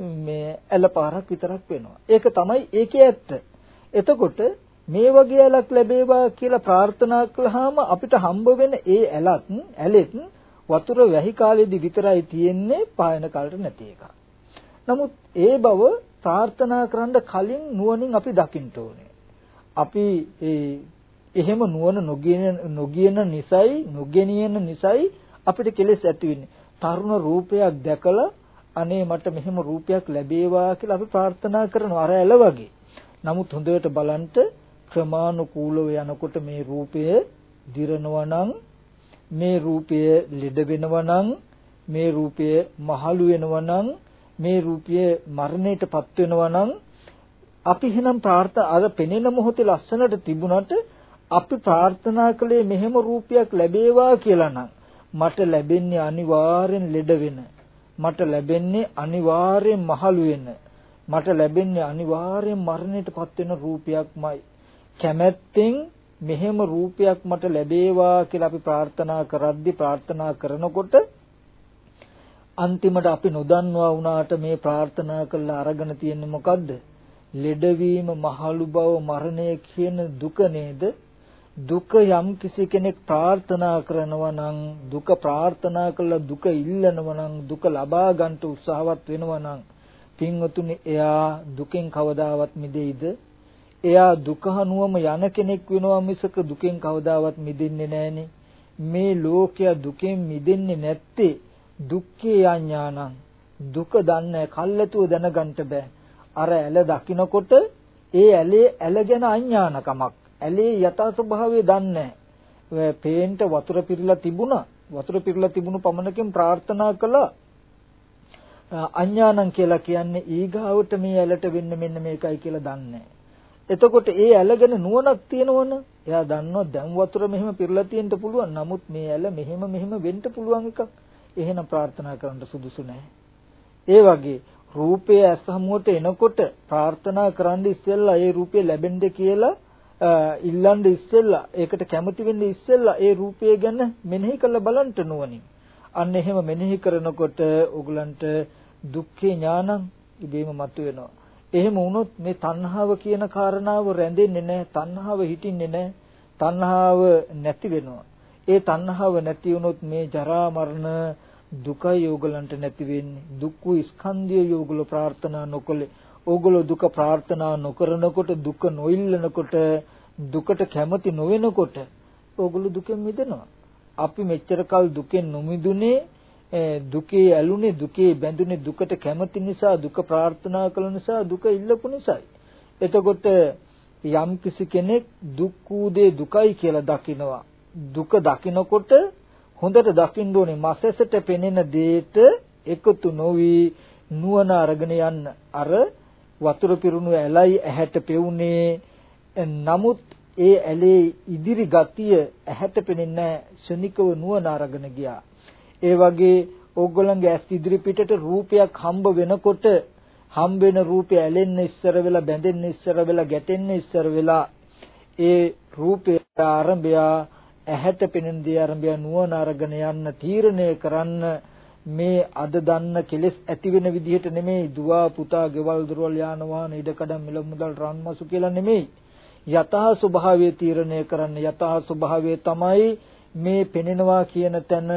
මේ ඇල පාරක් විතරක් වෙනවා. ඒක තමයි ඒකේ ඇත්ත. එතකොට මේ වගේ ඇලක් ලැබේවා කියලා ප්‍රාර්ථනා කළාම අපිට හම්බ වෙන ඒ ඇලත් ඇලෙත් වතුර වැහි කාලෙදි විතරයි තියෙන්නේ පායන කාලෙට නැති එක. නමුත් ඒ බව ප්‍රාර්ථනා කරන්න කලින් නුවණින් අපි දකින්න ඕනේ. අපි ඒ එහෙම නුවණ නොගෙන නොගියන නිසයි නොගෙනියන නිසයි අපිට කෙලෙස් ඇති වෙන්නේ. තරුණ රූපයක් දැකලා අනේ මට මෙහෙම රූපයක් ලැබේවා කියලා අපි ප්‍රාර්ථනා කරනවා අර ඇල වගේ. නමුත් හොඳට බලන්න ක්‍රමානුකූලව යනකොට මේ රූපය දිරනවා නම් මේ රූපය ලෙඩ වෙනවා නම් මේ රූපය මහලු වෙනවා නම් මේ රූපය මරණයටපත් වෙනවා නම් අපි එහෙනම් ප්‍රාර්ථනා අර පෙනෙන මොහොතේ ලස්සනට තිබුණට අපි ප්‍රාර්ථනා කළේ මෙහෙම රූපයක් ලැබේවා කියලා නම් මට ලැබෙන්නේ අනිවාර්යෙන් ලෙඩ වෙන මට ලැබෙන්නේ අනිවාර්යෙන් මහලු වෙන මට ලැබෙන්නේ අනිවාර්යෙන් මරණයටපත් වෙන රූපයක්මයි. කැමැත්තෙන් මෙහෙම රූපයක් මට ලැබේවා කියලා අපි ප්‍රාර්ථනා කරද්දි ප්‍රාර්ථනා කරනකොට අන්තිමට අපි නොදන්නවා වුණාට මේ ප්‍රාර්ථනා කළා අරගෙන තියෙන්නේ මොකද්ද? ලෙඩවීම, මහලු බව, මරණය කියන දුක නේද? දුක යම් කිසි කෙනෙක් ප්‍රාර්ථනා කරනවා නම් දුක ප්‍රාර්ථනා කළා දුක ඉල්ලනවා නම් දුක ලබා ගන්නට උත්සාහවත් වෙනවා නම් පින්වතුනි එයා දුකෙන් කවදාවත් මිදෙයිද? එයා දුක හනුවම යන කෙනෙක් වෙනවා මිසක දුකෙන් කවදාවත් මිදෙන්නේ නැහනේ. මේ ලෝකයා දුකෙන් මිදෙන්නේ නැත්තේ දුක්ඛේ අඥානං දුක දන්නේ කල්ැතුව දැනගන්න බෑ. අර ඇල දකින්නකොට ඒ ඇලේ ඇල ගැන අඥානකමක්. ඇලේ යථා ස්වභාවය දන්නේ පේන්ට වතුර පිරලා තිබුණා. වතුර පිරලා තිබුණු පමණකින් ප්‍රාර්ථනා කළා. අඥානං කියලා කියන්නේ ඊගාවට මේ ඇලට වෙන්න මෙන්න මේකයි කියලා දන්නේ එතකොට ඒ ඇලගෙන නුවණක් තියෙනවන? එයා දන්නවා දැන් වතුර මෙහෙම පිරලා තියෙන්න පුළුවන්. නමුත් මේ ඇල මෙහෙම මෙහෙම වෙන්න පුළුවන් එකක්. එහෙනම් ප්‍රාර්ථනා කරන්න සුදුසු නැහැ. ඒ වගේ රූපය ඇස් හමුවට එනකොට ප්‍රාර්ථනා කරන්න ඉස්සෙල්ලා ඒ රූපය ලැබෙන්න කියලා ඉල්ලන්න ඉස්සෙල්ලා ඒකට කැමති වෙන්න ඉස්සෙල්ලා ඒ රූපය ගැන මෙනෙහි කරලා බලන්න නුවණින්. අන්න එහෙම මෙනෙහි කරනකොට ඔගලන්ට දුක්ඛේ ඥානං ඉබේම මතුවෙනවා. එහෙම වුණොත් මේ තණ්හාව කියන කාරණාව රැඳෙන්නේ නැහැ. තණ්හාව හිටින්නේ නැහැ. තණ්හාව නැති වෙනවා. ඒ තණ්හාව නැති වුණොත් මේ ජරා මරණ දුකයි ඕගලන්ට නැති වෙන්නේ. දුක්ඛ ස්කන්ධය යෝගල ප්‍රාර්ථනා නොකලේ. ඕගොල්ලෝ දුක ප්‍රාර්ථනා නොකරනකොට දුක නොඉල්ලනකොට දුකට කැමති නොවෙනකොට ඕගොල්ලෝ දුකෙන් මිදෙනවා. අපි මෙච්චර කල් දුකෙන් නොමිදුනේ දුකේ ඇලුනේ දුකේ බැඳුනේ දුකට කැමති නිසා දුක ප්‍රාර්ථනා කළ නිසා දුක ඉල්ලපු නිසායි. එතකොට යම් කිසි කෙනෙක් දුක් වූ දේ දුකයි කියලා දකිනවා. දුක දකිනකොට හොඳට දකින්න ඕනේ මසසට පෙනෙන දේට එකතු නොවි නුවණ අරගෙන යන්න. අර වතුර පිරුණු ඇලයි ඇහැට පෙවුනේ නමුත් ඒ ඇලේ ඉදිරි ගතිය ඇහැට පෙනෙන්නේ ශනිකව නුවණ අරගෙන ගියා. ඒ වගේ ඕගොල්ලන්ගේ ඇස් ඉදිරි පිටට රූපයක් හම්බ වෙනකොට හම්බ වෙන රූපය ඇලෙන්න ඉස්සර වෙලා බැඳෙන්න ඉස්සර වෙලා ගැටෙන්න ඉස්සර වෙලා ඒ රූපය ආරම්භය ඇහැට පෙනෙන දේ ආරම්භය නුවණ අරගෙන යන්න තීරණය කරන්න මේ අද දන්න කෙලෙස් ඇති වෙන විදිහට නෙමෙයි. දුව පුතා ගෙවල් දොරවල් යාන වාහන ඉඩකඩම් මිල මුදල් රන්මසු කියලා නෙමෙයි. යථා ස්වභාවය තීරණය කරන්න යථා ස්වභාවය තමයි මේ පෙනෙනවා කියන තැන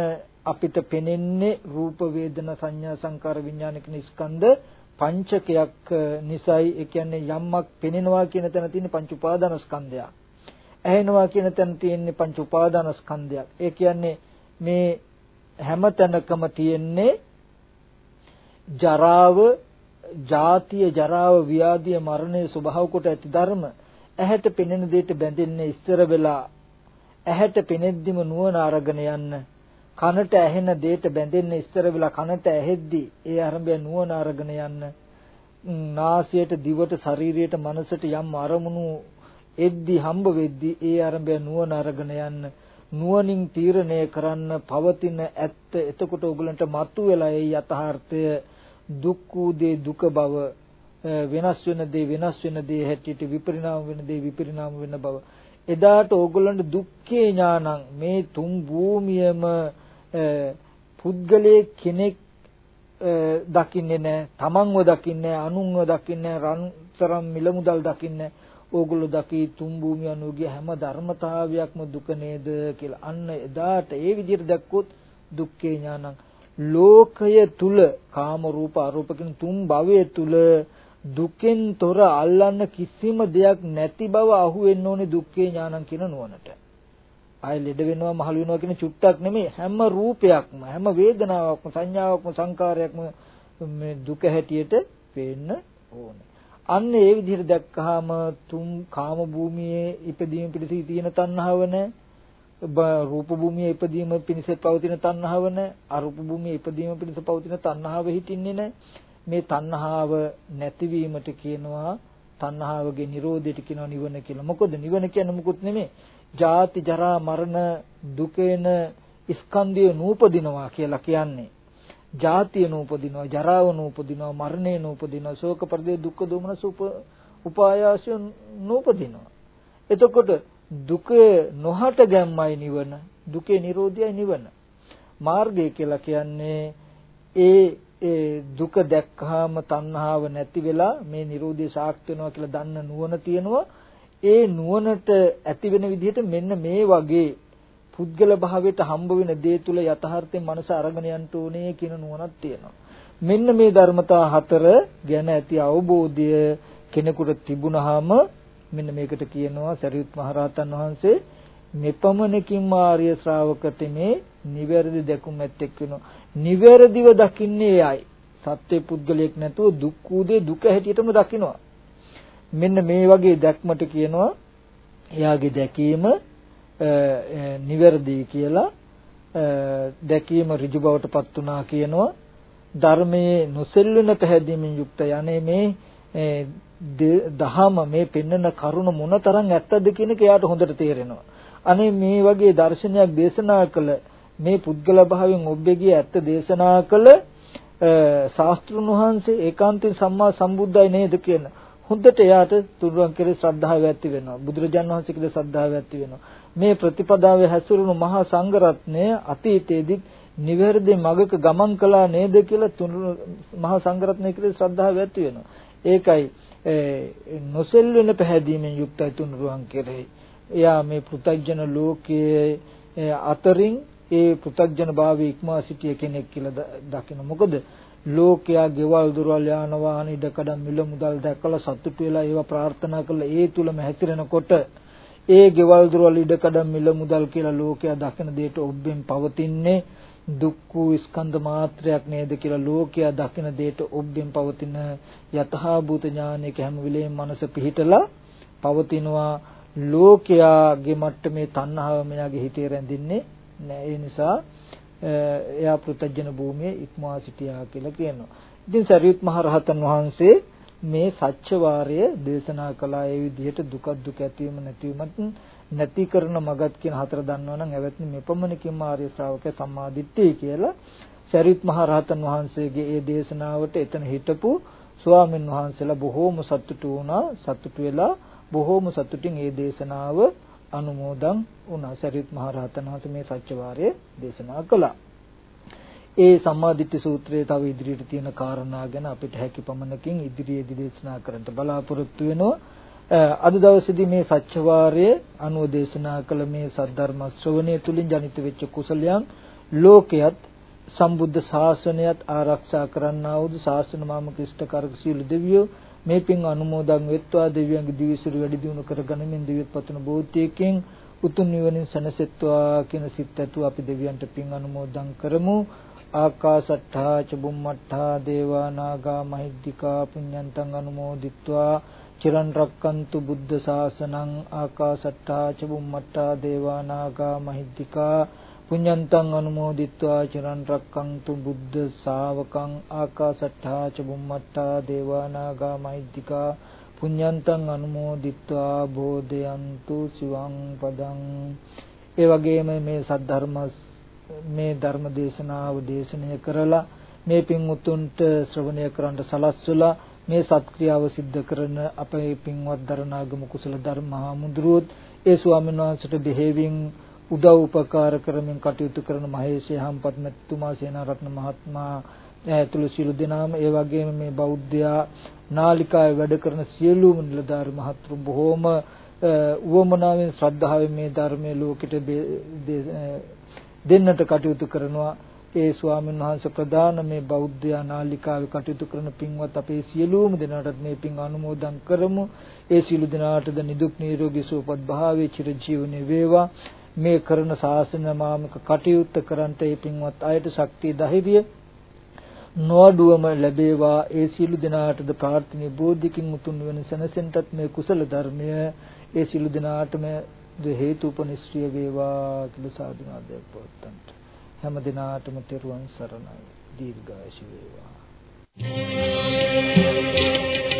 අපිට පෙනෙන්නේ රූප වේදනා සංඥා සංකාර විඥාන කියන ස්කන්ධ පංචකයක් නිසායි. ඒ කියන්නේ යම්මක් පෙනෙනවා කියන තැන තියෙන පංච උපාදාන ස්කන්ධයක්. ඇහෙනවා කියන තැන තියෙන්නේ පංච උපාදාන ස්කන්ධයක් ඒ කියන්නේ මේ හැම තැනකම තියෙන්නේ ජරාව, ජාතිය, ජරාව, ව්‍යාධිය, මරණය ස්වභාව කොට ඇති ධර්ම. ඇහැට පෙනෙන දෙයට බැඳෙන්නේ ඉස්සර වෙලා. ඇහැට පෙනෙද්දිම නුවණ අරගෙන යන්න. කනට ඇහෙන දෙයට බැඳෙන්නේ ඉස්සර වෙලා කනට ඇහෙද්දි ඒ ආරම්භය නුවණ අරගෙන යන්න. නාසයට දිවට ශරීරයට මනසට යම් අරමුණු එද්දි හම්බ වෙද්දි ඒ ආරම්භය නුවණ අරගෙන යන්න. නුවණින් තීරණය කරන්න පවතින ඇත්ත එතකොට ඔයගලන්ට මතුවෙලා ඒ යථාර්ථය. දුක් වූ දේ දුක බව වෙනස් වෙන දේ වෙනස් වෙන දේ හැටියට විපරිණාම වෙන දේ විපරිණාම වෙන බව. එදාට ඕගොල්ලන්ට දුක්ඛේ ඥානං මේ තුන් භූමියම පුද්ගලයේ කෙනෙක් දකින්නේ නැහැ තමන්ව දකින්නේ අනුන්ව දකින්නේ රන්තරම් මිල මුදල් දකින්නේ ඕගොල්ලෝ දකි තුන් භූමිය අනුගිය හැම ධර්මතාවයක්ම දුක නේද කියලා. අන්න එදාට ඒ විදිහට දැක්කොත් දුක්ඛේ ඥානං ලෝකය තුල කාම රූප අරූප කියන තුන් භවයේ තුල දුකෙන් තොර අල්ලන්න කිසිම දෙයක් නැති බව අහු වෙන්න ඕනේ දුක්ඛේ ඥානං කියන නුවණට. ආය ලෙඩ වෙනවා මහලු වෙනවා කියන චුට්ටක් නෙමෙයි හැම රූපයක්ම හැම වේදනාවක්ම සංඥාවක්ම සංකාරයක්ම මේ දුක හැටියට පේන්න ඕනේ. අන්න ඒ විදිහට දැක්කහම තුන් කාම භූමියේ ඉපදීම පිණිස තියෙන තණ්හාව නැහැ රූප භූමියේ ඉපදීම පිණිස පවතින තණ්හාව නැහැ අරූප භූමියේ ඉපදීම පිණිස පවතින තණ්හාව හිටින්නේ නැහැ මේ තණ්හාව නැතිවීමට කියනවා තණ්හාවගේ නිරෝධයට කියනවා නිවන කියලා. මොකද නිවන කියන්නේ මුකුත් නෙමෙයි. ජාති ජරා මරණ දුකේන ස්කන්ධය නූපදිනවා කියලා කියන්නේ. ජාතිය නූපදිනවා ජරාව නූපදිනවා මරණය නූපදිනවා ශෝක පරිදේ දුක්ඛ දෝමනස උපායාසය නූපදිනවා. එතකොට දුක නොහට ගැම්මයි නිවන දුකේ නිරෝධයයි නිවන. මාර්ගය කියලා කියන්නේ ඒ ඒ දුක දැක්කහම තණ්හාව නැති වෙලා මේ නිරෝධය සාක්ෂි වෙනවා කියලා දන්න නුවණ තියෙනවා. ඒ නුවණට ඇති වෙන විදිහට මෙන්න මේ වගේ පුද්ගල භාවයට හම්බ වෙන දේ තුල යථාර්ථයෙන් මනස අරගෙන යන්න ඕනේ කියන නුවණක් තියෙනවා. මෙන්න මේ ධර්මතා හතර ගැන ඇති අවබෝධය කෙනෙකුට තිබුණාම මෙන්න මේකට කියනවා සරියුත් මහරහතන් වහන්සේ මෙපමණකින් ආර්ය ශ්‍රාවක තෙමේ නිවැරදි දැකුම් ඇත්තෙක් වෙනවා. නිවැරදිව දකින්නේ එයයි. සත්‍ය පුද්ගලයෙක් නැතුව දුක් වූ දුක හැටියටම දකිනවා. මෙන්න මේ වගේ දැක්මට කියනවා එයාගේ දැකීම නිවැරදි කියලා දැකීම ඍජු බවට පත් වුණා කියනවා ධර්මයේ නොසෙල්වෙන පැහැදීමෙන් යුක්ත යන්නේ මේ දහම මේ පෙන්වන කරුණ මොනතරම් ඇත්තද කියන එක එයාට හොඳට තේරෙනවා. අනේ මේ වගේ දර්ශනයක් දේශනා කළ මේ පුද්ගල භාවයෙන් ඔබ්බෙගිය ඇත්ත දේශනා කළ ශාස්ත්‍රුන් වහන්සේ ඒකාන්තයෙන් සම්මා සම්බුද්ධයි නේද කියන හොඳට එයාට තුරුවන් කෙරේ ශ්‍රද්ධාව ඇති වෙනවා. බුදුරජාණන් වහන්සේ කෙරේ ශ්‍රද්ධාව ඇති වෙනවා. මේ ප්‍රතිපදාවේ හැසිරුණු මහා සංඝරත්නය අතීතයේදී නිවැරදි මගක ගමන් කළා නේද කියලා තුන් මහා සංඝරත්නය කෙරෙහි ශ්‍රද්ධාව ඇති වෙනවා. ඒකයි නොසෙල් වෙන පැහැදීමෙන් යුක්තයි තුන්රුවන් කෙරෙහි එයා මේ පෘථග්ජන ලෝකයේ අතරින් ඒ පෘථග්ජන භාවයේ ඉක්මවා සිටිය කෙනෙක් කියලා දකින. මොකද ලෝකයා ගෙවල් දොරවල් යාන වාහන ඉඩකඩම් මිල මුදල් දැකලා සතුටු වෙලා ඒවා ප්‍රාර්ථනා කරලා ඒ තුලම හැතිරෙනකොට ඒ ගෙවල් දොරවල් ඉඩකඩම් මිල මුදල් කියලා ලෝකයා දකින දෙයට ඔබෙන් පවතින්නේ දුක් වූ ස්කන්ධ මාත්‍රයක් නේද කියලා ලෝකයා දකින දෙයට ඔබෙන් පවතින යතහා භූත ඥානයක හැම වෙලේම මනස පිහිටලා පවතිනවා ලෝකයාගේ මට්ටමේ තණ්හාව මෙයාගේ හිතේ රැඳින්නේ නැහැ ඒ නිසා එයා පෘතජන භූමියේ ඉක්මවා සිටියා කියලා කියනවා. ඉතින් සරියුත් මහ රහතන් වහන්සේ මේ සත්‍ය වාරය දේශනා කළා ඒ විදිහට දුක දුක ඇතිවීම නැතිවීමත් නැති කරන මගත් කියන හතර දන්නවනම් ඇවැත්නි මෙපමණකින්ම ආර්ය ශ්‍රාවක සම්මාදිට්ඨිය කියලා සරියුත් මහ රහතන් වහන්සේගේ ඒ දේශනාවට එතන හිටපු ස්වාමීන් වහන්සේලා බොහෝම සතුටු වුණා සතුටු වෙලා බොහෝම සතුටින් ඒ දේශනාව අනුමෝදන් වුණා. සරියුත් මහ රහතන් වහන්සේ මේ සත්‍යවාරය දේශනා කළා. ඒ සම්මාදිට්ඨි සූත්‍රයේ තව ඉදිරියට තියෙන කාරණා ගැන අපිට හැකි පමණකින් ඉදිරියේදී දේශනා කරන්න බලාපොරොත්තු වෙනවා. අද දවසේදී මේ සත්‍යවාරය අනුව දේශනා කළ මේ සද්ධර්ම ශ්‍රවණය තුලින් ජනිත වෙච්ච කුසලයන් ලෝකයේත් සම්බුද්ධ ශාසනයත් ආරක්ෂා කරන්නා වූ ශාසන මාමක ඉෂ්ඨකාරක සීල දෙවියෝ මේ පින් අනුමෝදන් වෙත්වා. දෙවියන්ගේ දිවිසිරු වැඩි දියුණු කරගනිමින් දිවිත් පතන බෝධියකින් උතුම් නිවනින් සැනසෙත්වා කියන සිත් ඇතුව අපි දෙවියන්ට පින් අනුමෝදන් කරමු. ආකාසට්ඨා ච බුම්මට්ඨා දේවා නාග මහිද්దికා පුඤ්ඤන්තං අනුමෝදිත්වා චිරන් රක්කන්තු බුද්ධ ශාසනං ආකාසට්ඨා ච බුම්මට්ඨා දේවා නාග මහිද්దికා පුඤ්ඤන්තං අනුමෝදිත්වා චිරන් රක්කන්තු බුද්ධ ශාවකං ආකාසට්ඨා ච බුම්මට්ඨා දේවා නාග මහිද්దికා පුඤ්ඤන්තං අනුමෝදිත්වා බෝධයන්තු සිවං පදං ඒ වගේම මේ සද්ධර්ම මේ ධර්ම දේශනාව දේශනය කරලා මේ පින් උතුම්ට ශ්‍රවණය කරන්න සලස්වලා මේ සත්ක්‍රියාව සිද්ධ කරන අපේ පින්වත් දරණාගම කුසල ධර්ම හාමුදුරුවොත් ඒ ස්වාමීන් වහන්සේට දෙහෙවින් උදව් උපකාර කරමින් කටයුතු කරන මහේෂය හම්පත් මෙතුමා සේනාරත්න මහත්මයා ඇතුළු සියලු දෙනාම ඒ වගේම මේ බෞද්ධයා නාලිකාවේ වැඩ කරන සියලුම නිලධාරි මහතුරු බොහෝම උවමනාවෙන් ශ්‍රද්ධාවෙන් මේ ධර්මයේ ලෝකෙට දෙන්නට කටයුතු කරනවා. ඒ ස්වාමීන් වහන්සේ ප්‍රධාන මේ බෞද්ධ නාලිකාවේ කටයුතු කරන පින්වත් අපේ සියලුම දෙනාටත් මේ පින් අනුමෝදන් කරමු. ඒ සියලු දෙනාටද නිදුක් නිරෝගී සුවපත් භාවයේ චිරජීවනයේ වේවා. මේ කරන ශාසන මාමක කටයුත්ත කරන්ට ඒ පින්වත් අයට ශක්තිය ධෛර්යය නොඅඩුවම ලැබේවා. ඒ සියලු දෙනාටද ප්‍රාර්ථනීය බෝධිකින් උතුම් වෙන සැනසෙන්ටත් මේ කුසල ධර්මය ඒ සියලු දෙනාටම හේතුපනිශ්‍රිය වේවා කියලා සාදුනාදයක් පවත්තන්ට හැම දිනාටම තෙරුවන් සරණයි දීර්ඝායුෂ වේවා Thank you.